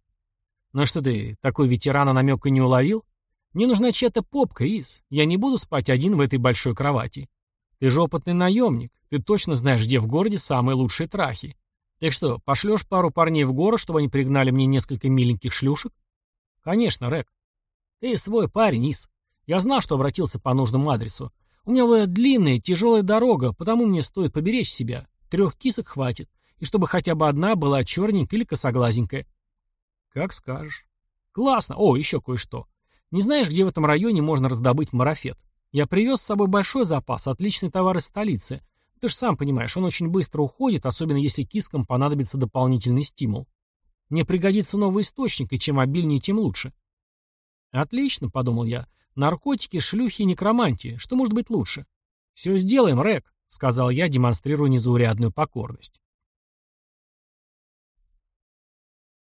Ну что ты, такой ветерана намека не уловил? Мне нужна чья-то попка, Ис. Я не буду спать один в этой большой кровати. Ты же опытный наемник. Ты точно знаешь, где в городе самые лучшие трахи. Так что, пошлешь пару парней в город, чтобы они пригнали мне несколько миленьких шлюшек? Конечно, Рек. Ты свой парень, Ис. Я знал, что обратился по нужному адресу. У меня была длинная, тяжелая дорога, потому мне стоит поберечь себя. Трех кисок хватит. И чтобы хотя бы одна была черненькая или косоглазенькая. Как скажешь. Классно. О, еще кое-что. Не знаешь, где в этом районе можно раздобыть марафет? Я привез с собой большой запас, отличный товар из столицы. Ты же сам понимаешь, он очень быстро уходит, особенно если кискам понадобится дополнительный стимул. Мне пригодится новый источник, и чем обильнее, тем лучше. Отлично, подумал я. Наркотики, шлюхи и некромантия. Что может быть лучше? Все сделаем, Рек, сказал я, демонстрируя незаурядную покорность.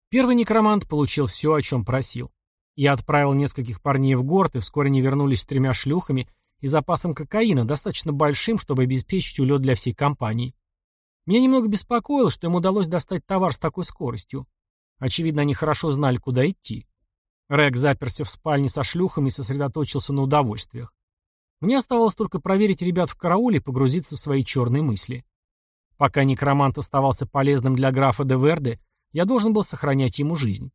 Первый некромант получил все, о чем просил. Я отправил нескольких парней в город, и вскоре они вернулись с тремя шлюхами и запасом кокаина, достаточно большим, чтобы обеспечить улет для всей компании. Меня немного беспокоило, что им удалось достать товар с такой скоростью. Очевидно, они хорошо знали, куда идти. Рэг заперся в спальне со шлюхами и сосредоточился на удовольствиях. Мне оставалось только проверить ребят в карауле и погрузиться в свои черные мысли. Пока некромант оставался полезным для графа де Верде, я должен был сохранять ему жизнь.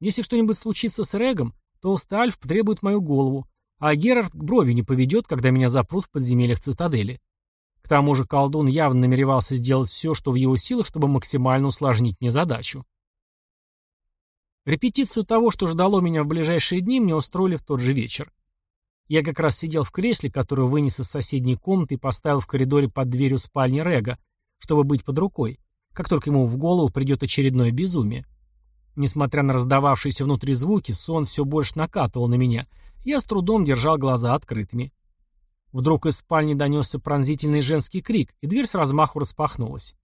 Если что-нибудь случится с Регом, толстый Альф потребует мою голову, а Герард к брови не поведет, когда меня запрут в подземельях цитадели. К тому же колдун явно намеревался сделать все, что в его силах, чтобы максимально усложнить мне задачу. Репетицию того, что ждало меня в ближайшие дни, мне устроили в тот же вечер. Я как раз сидел в кресле, которое вынес из соседней комнаты и поставил в коридоре под дверью спальни Рега, чтобы быть под рукой, как только ему в голову придет очередное безумие. Несмотря на раздававшиеся внутри звуки, сон все больше накатывал на меня. Я с трудом держал глаза открытыми. Вдруг из спальни донесся пронзительный женский крик, и дверь с размаху распахнулась.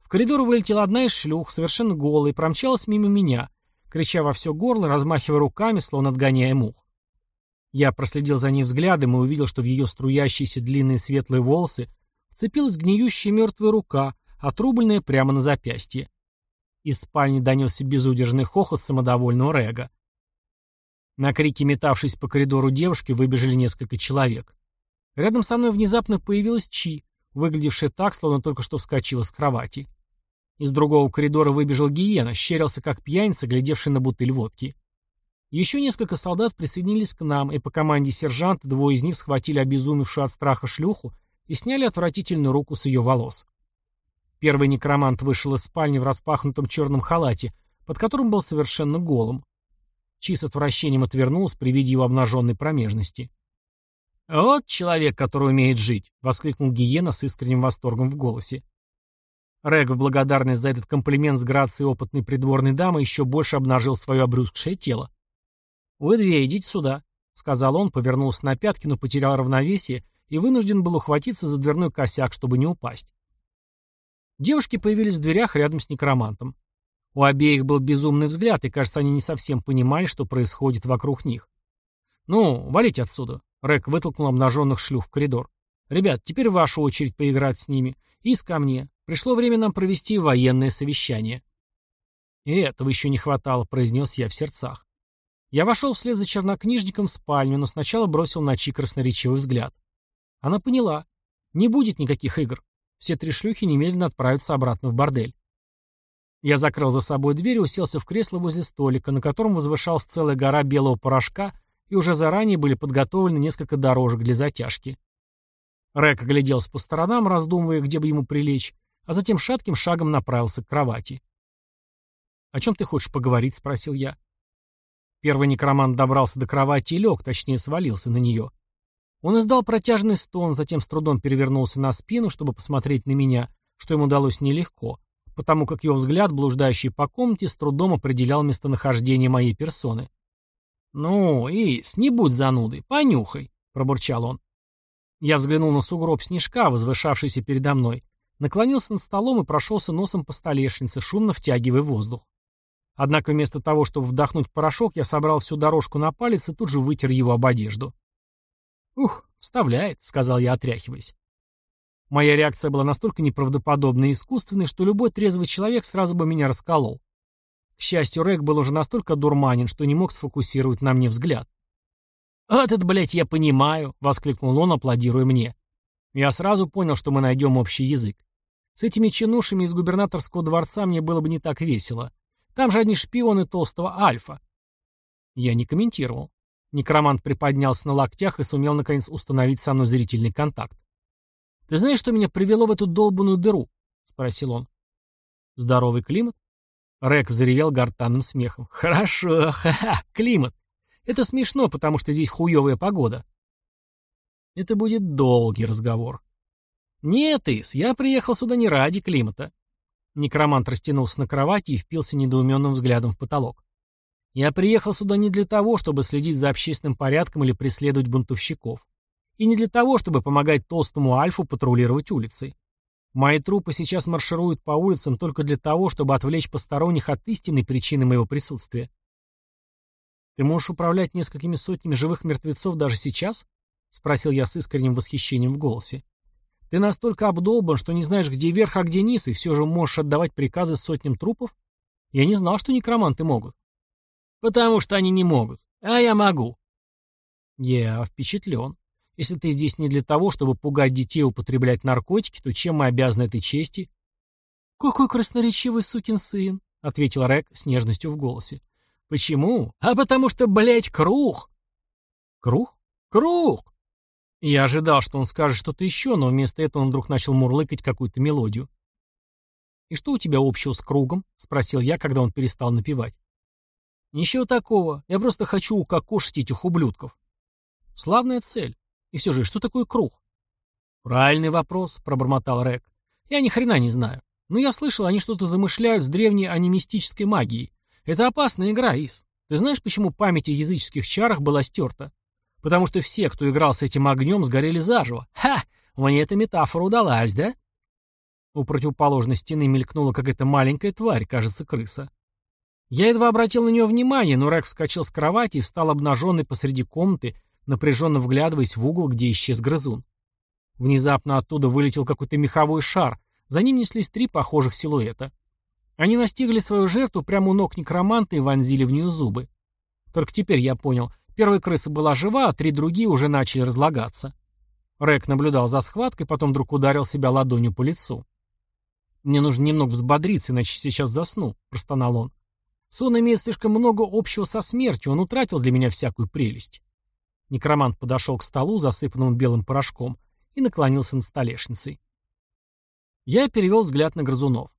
В коридор вылетела одна из шлюх, совершенно голая, и промчалась мимо меня, крича во все горло, размахивая руками, словно отгоняя мух. Я проследил за ней взглядом и увидел, что в ее струящиеся длинные светлые волосы вцепилась гниющая мертвая рука, отрубленная прямо на запястье. Из спальни донесся безудержный хохот самодовольного Рега. На крики, метавшись по коридору девушки, выбежали несколько человек. Рядом со мной внезапно появилась Чи, выглядевшая так, словно только что вскочила с кровати. Из другого коридора выбежал Гиена, щерился как пьяница, глядевший на бутыль водки. Еще несколько солдат присоединились к нам, и по команде сержанта двое из них схватили обезумевшую от страха шлюху и сняли отвратительную руку с ее волос. Первый некромант вышел из спальни в распахнутом черном халате, под которым был совершенно голым. Чи с отвращением отвернулся при виде его обнаженной промежности. «Вот человек, который умеет жить!» — воскликнул Гиена с искренним восторгом в голосе. Рэг в благодарность за этот комплимент с грацией опытной придворной дамы еще больше обнажил свое обрюзгшее тело. «Вы две идите сюда», — сказал он, повернулся на пятки, но потерял равновесие и вынужден был ухватиться за дверной косяк, чтобы не упасть. Девушки появились в дверях рядом с некромантом. У обеих был безумный взгляд, и, кажется, они не совсем понимали, что происходит вокруг них. «Ну, валите отсюда!» — Рэк вытолкнул обнаженных шлюх в коридор. «Ребят, теперь ваша очередь поиграть с ними. Из ко мне. Пришло время нам провести военное совещание». «И этого еще не хватало», — произнес я в сердцах. Я вошел вслед за чернокнижником в спальню, но сначала бросил на Чи красноречивый взгляд. Она поняла. Не будет никаких игр. Все три шлюхи немедленно отправятся обратно в бордель. Я закрыл за собой дверь и уселся в кресло возле столика, на котором возвышалась целая гора белого порошка, и уже заранее были подготовлены несколько дорожек для затяжки. Рэк огляделся по сторонам, раздумывая, где бы ему прилечь, а затем шатким шагом направился к кровати. «О чем ты хочешь поговорить?» — спросил я. Первый некромант добрался до кровати и лег, точнее свалился на нее. Он издал протяжный стон, затем с трудом перевернулся на спину, чтобы посмотреть на меня, что ему удалось нелегко, потому как его взгляд, блуждающий по комнате, с трудом определял местонахождение моей персоны. «Ну, Ис, не будь занудой, понюхай», — пробурчал он. Я взглянул на сугроб снежка, возвышавшийся передо мной, наклонился над столом и прошелся носом по столешнице, шумно втягивая воздух. Однако вместо того, чтобы вдохнуть порошок, я собрал всю дорожку на палец и тут же вытер его об одежду. «Ух, вставляет», — сказал я, отряхиваясь. Моя реакция была настолько неправдоподобной и искусственной, что любой трезвый человек сразу бы меня расколол. К счастью, Рэг был уже настолько дурманен, что не мог сфокусировать на мне взгляд. «Этот, блядь, я понимаю!» — воскликнул он, аплодируя мне. Я сразу понял, что мы найдем общий язык. С этими чинушами из губернаторского дворца мне было бы не так весело. Там же одни шпионы толстого Альфа. Я не комментировал. Некромант приподнялся на локтях и сумел, наконец, установить со мной зрительный контакт. «Ты знаешь, что меня привело в эту долбанную дыру?» — спросил он. «Здоровый климат?» Рек взревел гортанным смехом. «Хорошо, ха-ха, климат. Это смешно, потому что здесь хуевая погода». Это будет долгий разговор. «Нет, Ис, я приехал сюда не ради климата». Некромант растянулся на кровати и впился недоуменным взглядом в потолок. «Я приехал сюда не для того, чтобы следить за общественным порядком или преследовать бунтовщиков. И не для того, чтобы помогать толстому Альфу патрулировать улицы. Мои трупы сейчас маршируют по улицам только для того, чтобы отвлечь посторонних от истинной причины моего присутствия. Ты можешь управлять несколькими сотнями живых мертвецов даже сейчас? Спросил я с искренним восхищением в голосе. Ты настолько обдолбан, что не знаешь, где верх, а где низ, и все же можешь отдавать приказы сотням трупов? Я не знал, что некроманты могут. Потому что они не могут. А я могу. Я впечатлен. Если ты здесь не для того, чтобы пугать детей и употреблять наркотики, то чем мы обязаны этой чести?» «Какой красноречивый сукин сын», — ответил Рек с нежностью в голосе. «Почему? А потому что, блядь, круг!» «Круг? Круг!» Я ожидал, что он скажет что-то еще, но вместо этого он вдруг начал мурлыкать какую-то мелодию. «И что у тебя общего с кругом?» — спросил я, когда он перестал напевать. «Ничего такого. Я просто хочу укокошить этих ублюдков». «Славная цель. И все же, что такое круг? Правильный вопрос, пробормотал Рек. Я ни хрена не знаю. Но я слышал, они что-то замышляют с древней анимистической магией. Это опасная игра, Ис. Ты знаешь, почему память о языческих чарах была стерта? Потому что все, кто играл с этим огнем, сгорели заживо. Ха! Мне эта метафора удалась, да? У противоположной стены мелькнула какая-то маленькая тварь, кажется, крыса. Я едва обратил на нее внимание, но Рек вскочил с кровати и встал обнаженный посреди комнаты, напряженно вглядываясь в угол, где исчез грызун. Внезапно оттуда вылетел какой-то меховой шар, за ним неслись три похожих силуэта. Они настигли свою жертву прямо у ног некроманта и вонзили в нее зубы. Только теперь я понял, первая крыса была жива, а три другие уже начали разлагаться. Рэк наблюдал за схваткой, потом вдруг ударил себя ладонью по лицу. «Мне нужно немного взбодриться, иначе сейчас засну», — простонал он. «Сон имеет слишком много общего со смертью, он утратил для меня всякую прелесть». Некромант подошел к столу, засыпанному белым порошком, и наклонился над столешницей. Я перевел взгляд на грызунов.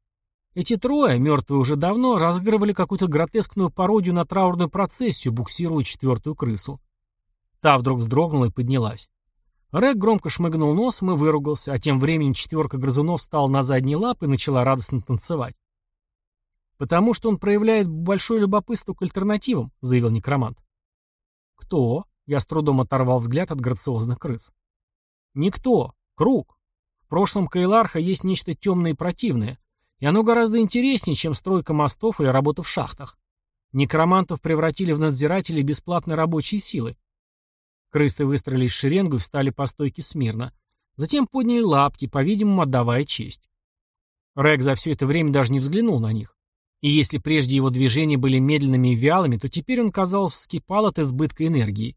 Эти трое, мертвые уже давно, разыгрывали какую-то гротескную пародию на траурную процессию, буксируя четвертую крысу. Та вдруг вздрогнула и поднялась. Рэг громко шмыгнул носом и выругался, а тем временем четверка грызунов встала на задние лапы и начала радостно танцевать. «Потому что он проявляет большое любопытство к альтернативам», — заявил некромант. «Кто?» Я с трудом оторвал взгляд от грациозных крыс. Никто. Круг. В прошлом Кайларха есть нечто темное и противное. И оно гораздо интереснее, чем стройка мостов или работа в шахтах. Некромантов превратили в надзирателей бесплатной рабочей силы. Крысы выстроились в шеренгу и встали по стойке смирно. Затем подняли лапки, по-видимому, отдавая честь. Рэг за все это время даже не взглянул на них. И если прежде его движения были медленными и вялыми, то теперь он, казалось, вскипал от избытка энергии.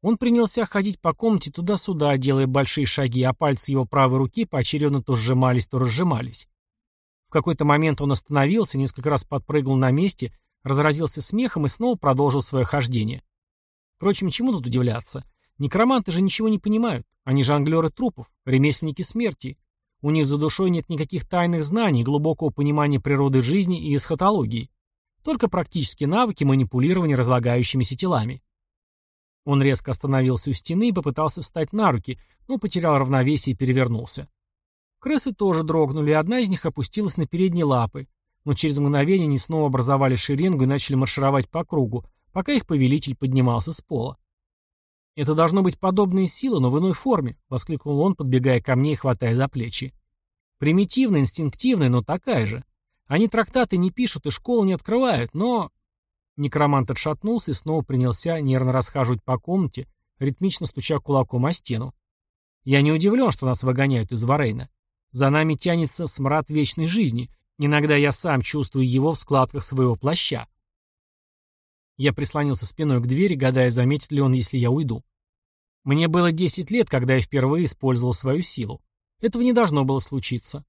Он принялся ходить по комнате туда-сюда, делая большие шаги, а пальцы его правой руки поочередно то сжимались, то разжимались. В какой-то момент он остановился, несколько раз подпрыгнул на месте, разразился смехом и снова продолжил свое хождение. Впрочем, чему тут удивляться? Некроманты же ничего не понимают. Они жонглеры трупов, ремесленники смерти. У них за душой нет никаких тайных знаний, глубокого понимания природы жизни и эсхатологии. Только практические навыки манипулирования разлагающимися телами. Он резко остановился у стены и попытался встать на руки, но потерял равновесие и перевернулся. Крысы тоже дрогнули, и одна из них опустилась на передние лапы, но через мгновение они снова образовали шеренгу и начали маршировать по кругу, пока их повелитель поднимался с пола. «Это должно быть подобные силы, но в иной форме», — воскликнул он, подбегая ко мне и хватая за плечи. «Примитивная, инстинктивная, но такая же. Они трактаты не пишут и школы не открывают, но Некромант отшатнулся и снова принялся нервно расхаживать по комнате, ритмично стуча кулаком о стену. Я не удивлен, что нас выгоняют из Варейна. За нами тянется смрад вечной жизни. Иногда я сам чувствую его в складках своего плаща. Я прислонился спиной к двери, гадая, заметит ли он, если я уйду. Мне было 10 лет, когда я впервые использовал свою силу. Этого не должно было случиться.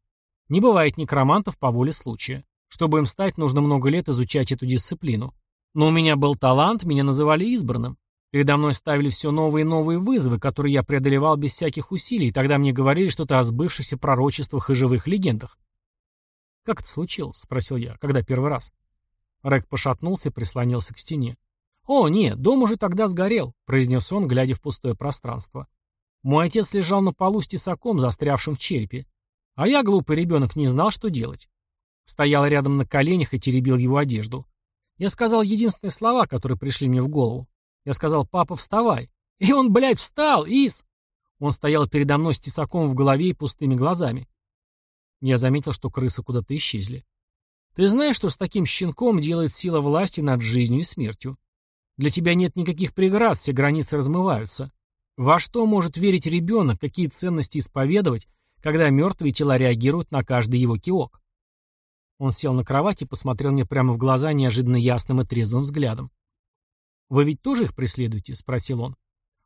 Не бывает некромантов по воле случая. Чтобы им стать, нужно много лет изучать эту дисциплину. Но у меня был талант, меня называли избранным. Передо мной ставили все новые и новые вызовы, которые я преодолевал без всяких усилий, тогда мне говорили что-то о сбывшихся пророчествах и живых легендах. «Как это случилось?» — спросил я. «Когда первый раз?» Рэг пошатнулся и прислонился к стене. «О, нет, дом уже тогда сгорел», — произнес он, глядя в пустое пространство. «Мой отец лежал на полу с тесаком, застрявшим в черепе. А я, глупый ребенок, не знал, что делать. Стоял рядом на коленях и теребил его одежду. Я сказал единственные слова, которые пришли мне в голову. Я сказал, папа, вставай. И он, блядь, встал, Ис! Он стоял передо мной с тесаком в голове и пустыми глазами. Я заметил, что крысы куда-то исчезли. Ты знаешь, что с таким щенком делает сила власти над жизнью и смертью? Для тебя нет никаких преград, все границы размываются. Во что может верить ребенок, какие ценности исповедовать, когда мертвые тела реагируют на каждый его кивок? Он сел на кровать и посмотрел мне прямо в глаза неожиданно ясным и трезвым взглядом. «Вы ведь тоже их преследуете?» — спросил он.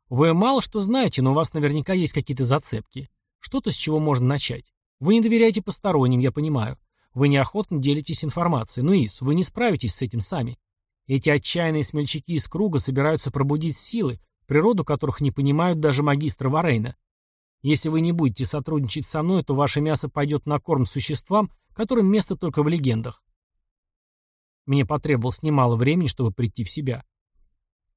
«Вы мало что знаете, но у вас наверняка есть какие-то зацепки. Что-то, с чего можно начать. Вы не доверяете посторонним, я понимаю. Вы неохотно делитесь информацией. Ну, Ис, вы не справитесь с этим сами. Эти отчаянные смельчаки из круга собираются пробудить силы, природу которых не понимают даже магистры Варейна. Если вы не будете сотрудничать со мной, то ваше мясо пойдет на корм существам, которым место только в легендах. Мне потребовалось немало времени, чтобы прийти в себя.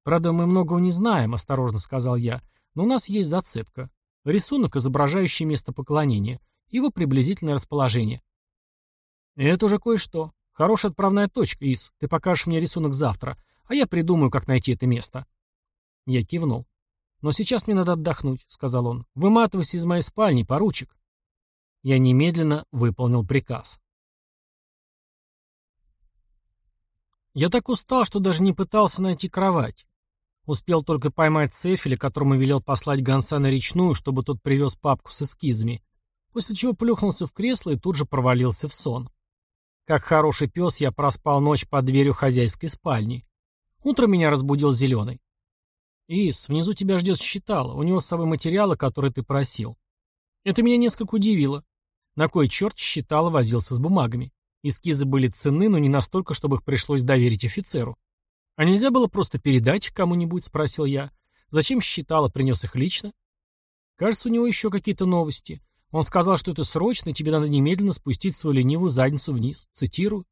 «Правда, мы многого не знаем», — осторожно сказал я, — «но у нас есть зацепка. Рисунок, изображающий место поклонения, его приблизительное расположение». «Это уже кое-что. Хорошая отправная точка, Ис. Ты покажешь мне рисунок завтра, а я придумаю, как найти это место». Я кивнул. «Но сейчас мне надо отдохнуть», — сказал он. «Выматывайся из моей спальни, поручик». Я немедленно выполнил приказ. Я так устал, что даже не пытался найти кровать. Успел только поймать Цефеля, которому велел послать гонца на речную, чтобы тот привез папку с эскизами, после чего плюхнулся в кресло и тут же провалился в сон. Как хороший пес, я проспал ночь под дверью хозяйской спальни. Утром меня разбудил Зеленый. «Ис, внизу тебя ждет считало, у него с собой материалы, которые ты просил». Это меня несколько удивило. На кой черт считало возился с бумагами? Эскизы были ценны, но не настолько, чтобы их пришлось доверить офицеру. «А нельзя было просто передать кому-нибудь?» — спросил я. «Зачем считало, принес их лично?» «Кажется, у него еще какие-то новости. Он сказал, что это срочно, тебе надо немедленно спустить свою ленивую задницу вниз. Цитирую».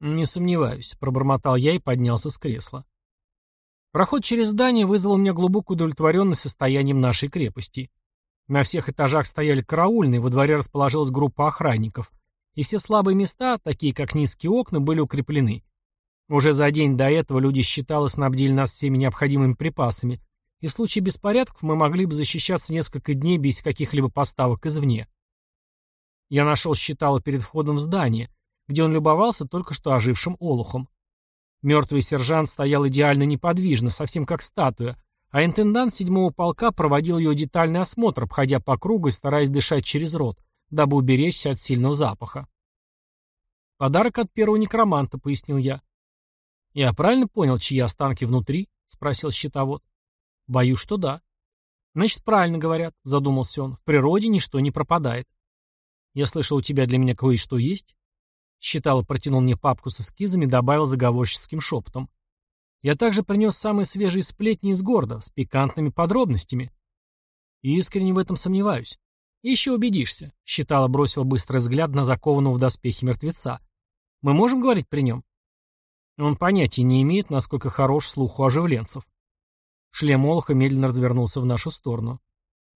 «Не сомневаюсь», — пробормотал я и поднялся с кресла. Проход через здание вызвал у меня глубокую удовлетворенность состоянием нашей крепости. На всех этажах стояли караульные, во дворе расположилась группа охранников. И все слабые места, такие как низкие окна, были укреплены. Уже за день до этого люди считало снабдили нас всеми необходимыми припасами, и в случае беспорядков мы могли бы защищаться несколько дней без каких-либо поставок извне. Я нашел считало перед входом в здание, где он любовался только что ожившим олухом. Мертвый сержант стоял идеально неподвижно, совсем как статуя, а интендант седьмого полка проводил ее детальный осмотр, обходя по кругу и стараясь дышать через рот, дабы уберечься от сильного запаха. «Подарок от первого некроманта», — пояснил я. «Я правильно понял, чьи останки внутри?» — спросил счетовод. «Боюсь, что да». «Значит, правильно говорят», — задумался он. «В природе ничто не пропадает». «Я слышал, у тебя для меня кое-что есть?» Считало протянул мне папку с эскизами, добавил заговорческим шепотом. Я также принес самые свежие сплетни из города, с пикантными подробностями. И искренне в этом сомневаюсь. еще убедишься, считала бросил быстрый взгляд на закованного в доспехи мертвеца. Мы можем говорить при нем? Он понятия не имеет, насколько хорош слух у оживленцев. Шлем Олуха медленно развернулся в нашу сторону.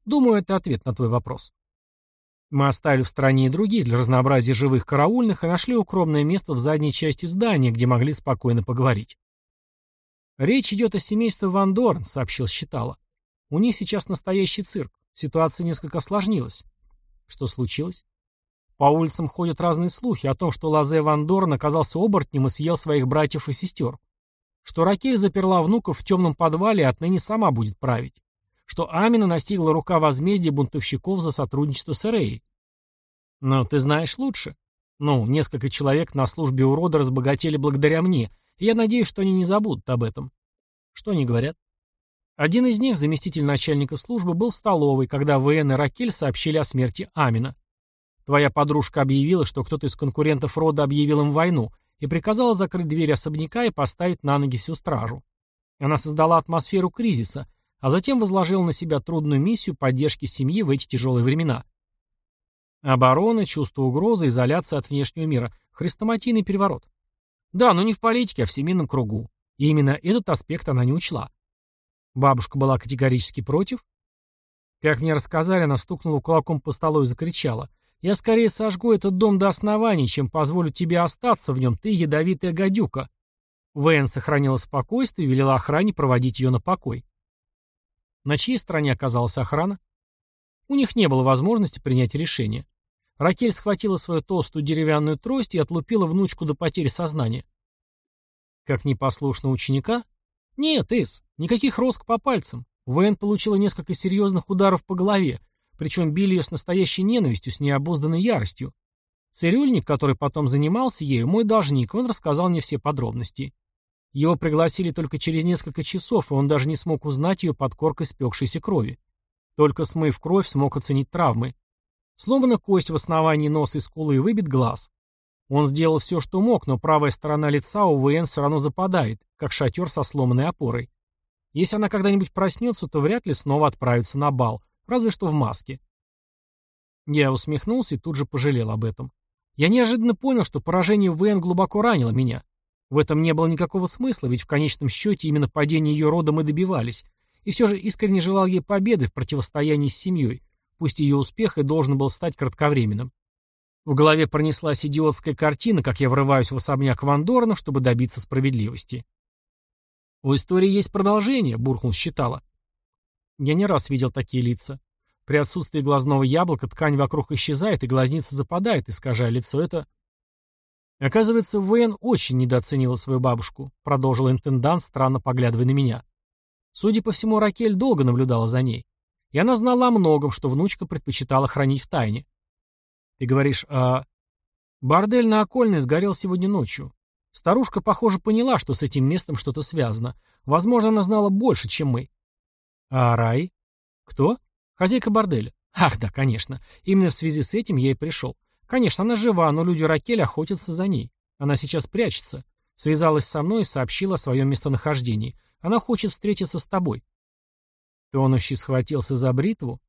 Думаю, это ответ на твой вопрос. Мы оставили в стороне и другие для разнообразия живых караульных и нашли укромное место в задней части здания, где могли спокойно поговорить. «Речь идет о семействе Ван Дорн», — сообщил Считала. «У них сейчас настоящий цирк. Ситуация несколько осложнилась». «Что случилось?» По улицам ходят разные слухи о том, что Лазе Ван Дорн оказался оборотнем и съел своих братьев и сестер. Что Ракель заперла внуков в темном подвале и отныне сама будет править. что Амина настигла рука возмездия бунтовщиков за сотрудничество с Эрей. Но ты знаешь лучше. Ну, несколько человек на службе урода разбогатели благодаря мне, и я надеюсь, что они не забудут об этом. Что они говорят? Один из них, заместитель начальника службы, был в столовой, когда ВН и Ракель сообщили о смерти Амина. Твоя подружка объявила, что кто-то из конкурентов рода объявил им войну, и приказала закрыть дверь особняка и поставить на ноги всю стражу. Она создала атмосферу кризиса, а затем возложила на себя трудную миссию поддержки семьи в эти тяжелые времена. Оборона, чувство угрозы, изоляция от внешнего мира, хрестоматийный переворот. Да, но не в политике, а в семейном кругу. И именно этот аспект она не учла. Бабушка была категорически против. Как мне рассказали, она стукнула кулаком по столу и закричала. «Я скорее сожгу этот дом до основания, чем позволю тебе остаться в нем, ты ядовитая гадюка». Вэн сохранила спокойствие и велела охране проводить ее на покой. На чьей стороне оказалась охрана? У них не было возможности принять решение. Ракель схватила свою толстую деревянную трость и отлупила внучку до потери сознания. Как непослушного ученика? Нет, Эс, никаких роск по пальцам. Вэн получила несколько серьезных ударов по голове, причем били ее с настоящей ненавистью, с необузданной яростью. Цирюльник, который потом занимался ею, мой должник, он рассказал мне все подробности. Его пригласили только через несколько часов, и он даже не смог узнать ее под коркой спекшейся крови. Только смыв кровь, смог оценить травмы. Сломана кость в основании носа и скулы и выбит глаз. Он сделал все, что мог, но правая сторона лица у ВН все равно западает, как шатер со сломанной опорой. Если она когда-нибудь проснется, то вряд ли снова отправится на бал, разве что в маске. Я усмехнулся и тут же пожалел об этом. Я неожиданно понял, что поражение ВН глубоко ранило меня. В этом не было никакого смысла, ведь в конечном счете именно падение ее рода мы добивались. И все же искренне желал ей победы в противостоянии с семьей, пусть ее успех и должен был стать кратковременным. В голове пронеслась идиотская картина, как я врываюсь в особняк Вандорнов, чтобы добиться справедливости. «У истории есть продолжение», — буркнул считала. Я не раз видел такие лица. При отсутствии глазного яблока ткань вокруг исчезает, и глазница западает, искажая лицо. Это... Оказывается, Вэн очень недооценила свою бабушку, продолжил интендант, странно поглядывая на меня. Судя по всему, Ракель долго наблюдала за ней. И она знала о многом, что внучка предпочитала хранить в тайне. Ты говоришь, а... Бордель на Окольной сгорел сегодня ночью. Старушка, похоже, поняла, что с этим местом что-то связано. Возможно, она знала больше, чем мы. А Рай? Кто? Хозяйка борделя. Ах, да, конечно. Именно в связи с этим я и пришел. Конечно, она жива, но люди Ракель охотятся за ней. Она сейчас прячется. Связалась со мной и сообщила о своем местонахождении. Она хочет встретиться с тобой. Тонущий схватился за бритву?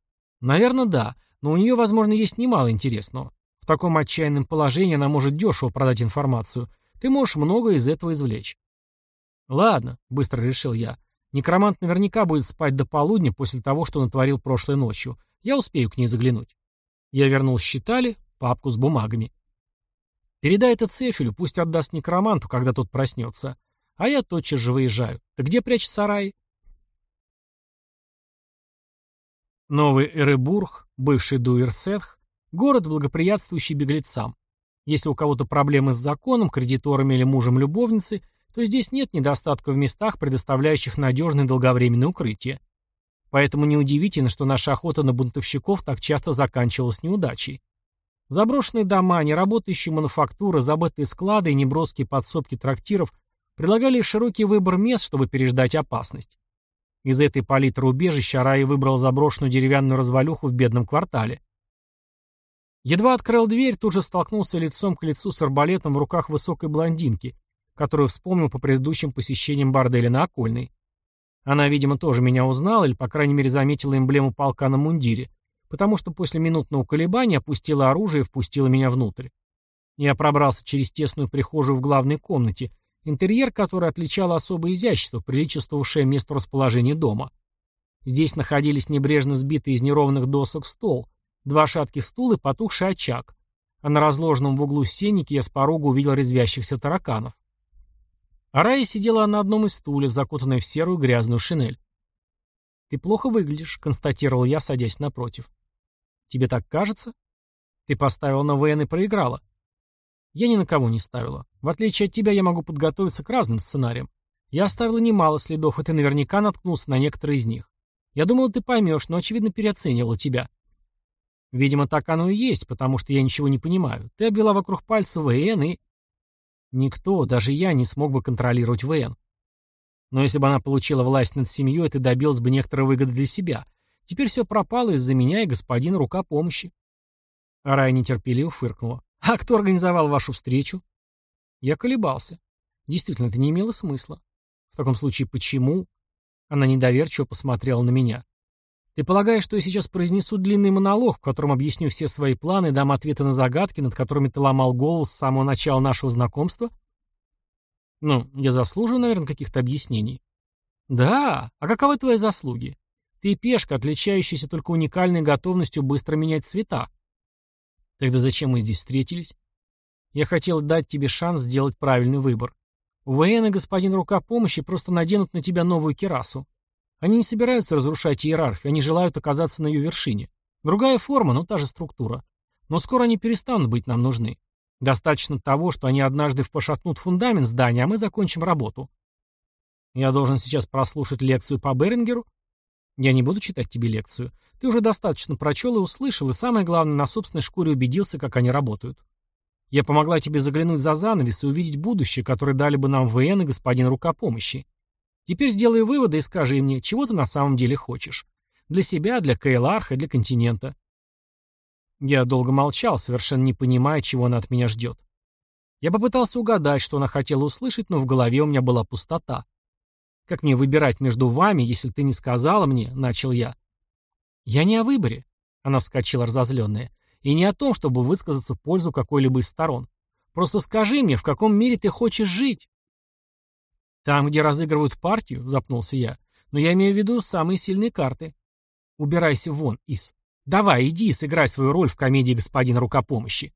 Наверное, да, но у нее, возможно, есть немало интересного. В таком отчаянном положении она может дешево продать информацию. Ты можешь многое из этого извлечь. Ладно, быстро решил я. Некромант наверняка будет спать до полудня после того, что натворил прошлой ночью. Я успею к ней заглянуть. Я вернул считали, папку с бумагами. Передай это Цефелю, пусть отдаст некроманту, когда тот проснется. А я тотчас же выезжаю. Ты где прячешь сарай? Новый Эребург, бывший Дуэрцетх, город, благоприятствующий беглецам. Если у кого-то проблемы с законом, кредиторами или мужем любовницы, то здесь нет недостатка в местах, предоставляющих надежное долговременное укрытие. Поэтому неудивительно, что наша охота на бунтовщиков так часто заканчивалась неудачей. Заброшенные дома, неработающие мануфактуры, забытые склады и неброские подсобки трактиров предлагали широкий выбор мест, чтобы переждать опасность. Из этой палитры убежища Рай выбрал заброшенную деревянную развалюху в бедном квартале. Едва открыл дверь, тут же столкнулся лицом к лицу с арбалетом в руках высокой блондинки, которую вспомнил по предыдущим посещениям борделя на Окольной. Она, видимо, тоже меня узнала, или, по крайней мере, заметила эмблему полка на мундире, потому что после минутного колебания опустила оружие и впустила меня внутрь. Я пробрался через тесную прихожую в главной комнате, Интерьер, который отличал особое изящество, приличествовавшее месту расположения дома. Здесь находились небрежно сбитый из неровных досок стол, два шатких стула и потухший очаг. А на разложенном в углу сеннике я с порога увидел резвящихся тараканов. Арая сидела на одном из стульев, закутанная в серую грязную шинель. «Ты плохо выглядишь», — констатировал я, садясь напротив. «Тебе так кажется?» «Ты поставил на ВН и проиграла». Я ни на кого не ставила. В отличие от тебя, я могу подготовиться к разным сценариям. Я оставила немало следов, и ты наверняка наткнулся на некоторые из них. Я думал, ты поймешь, но, очевидно, переоценивала тебя. Видимо, так оно и есть, потому что я ничего не понимаю. Ты обвела вокруг пальца ВН и... Никто, даже я, не смог бы контролировать ВН. Но если бы она получила власть над семьей, ты добилась бы некоторой выгоды для себя. Теперь все пропало из-за меня и господина рука помощи. Рая нетерпеливо фыркнула. «А кто организовал вашу встречу?» Я колебался. Действительно, это не имело смысла. В таком случае, почему? Она недоверчиво посмотрела на меня. Ты полагаешь, что я сейчас произнесу длинный монолог, в котором объясню все свои планы и дам ответы на загадки, над которыми ты ломал голову с самого начала нашего знакомства? Ну, я заслуживаю, наверное, каких-то объяснений. Да, а каковы твои заслуги? Ты пешка, отличающаяся только уникальной готовностью быстро менять цвета. Тогда зачем мы здесь встретились? Я хотел дать тебе шанс сделать правильный выбор. ВН и господин рука помощи просто наденут на тебя новую керасу. Они не собираются разрушать иерархию, они желают оказаться на ее вершине. Другая форма, но та же структура. Но скоро они перестанут быть нам нужны. Достаточно того, что они однажды пошатнут фундамент здания, а мы закончим работу. Я должен сейчас прослушать лекцию по Берингеру? Я не буду читать тебе лекцию. Ты уже достаточно прочел и услышал, и самое главное, на собственной шкуре убедился, как они работают. Я помогла тебе заглянуть за занавес и увидеть будущее, которое дали бы нам ВН и господин рукопомощи. Теперь сделай выводы и скажи мне, чего ты на самом деле хочешь. Для себя, для Кейларха, для континента. Я долго молчал, совершенно не понимая, чего она от меня ждет. Я попытался угадать, что она хотела услышать, но в голове у меня была пустота. Как мне выбирать между вами, если ты не сказала мне, начал я. Я не о выборе, она вскочила разозленная, и не о том, чтобы высказаться в пользу какой-либо из сторон. Просто скажи мне, в каком мире ты хочешь жить? Там, где разыгрывают партию, запнулся я. Но я имею в виду самые сильные карты. Убирайся вон, Ис. Давай, иди и сыграй свою роль в комедии «Господин рукопомощи».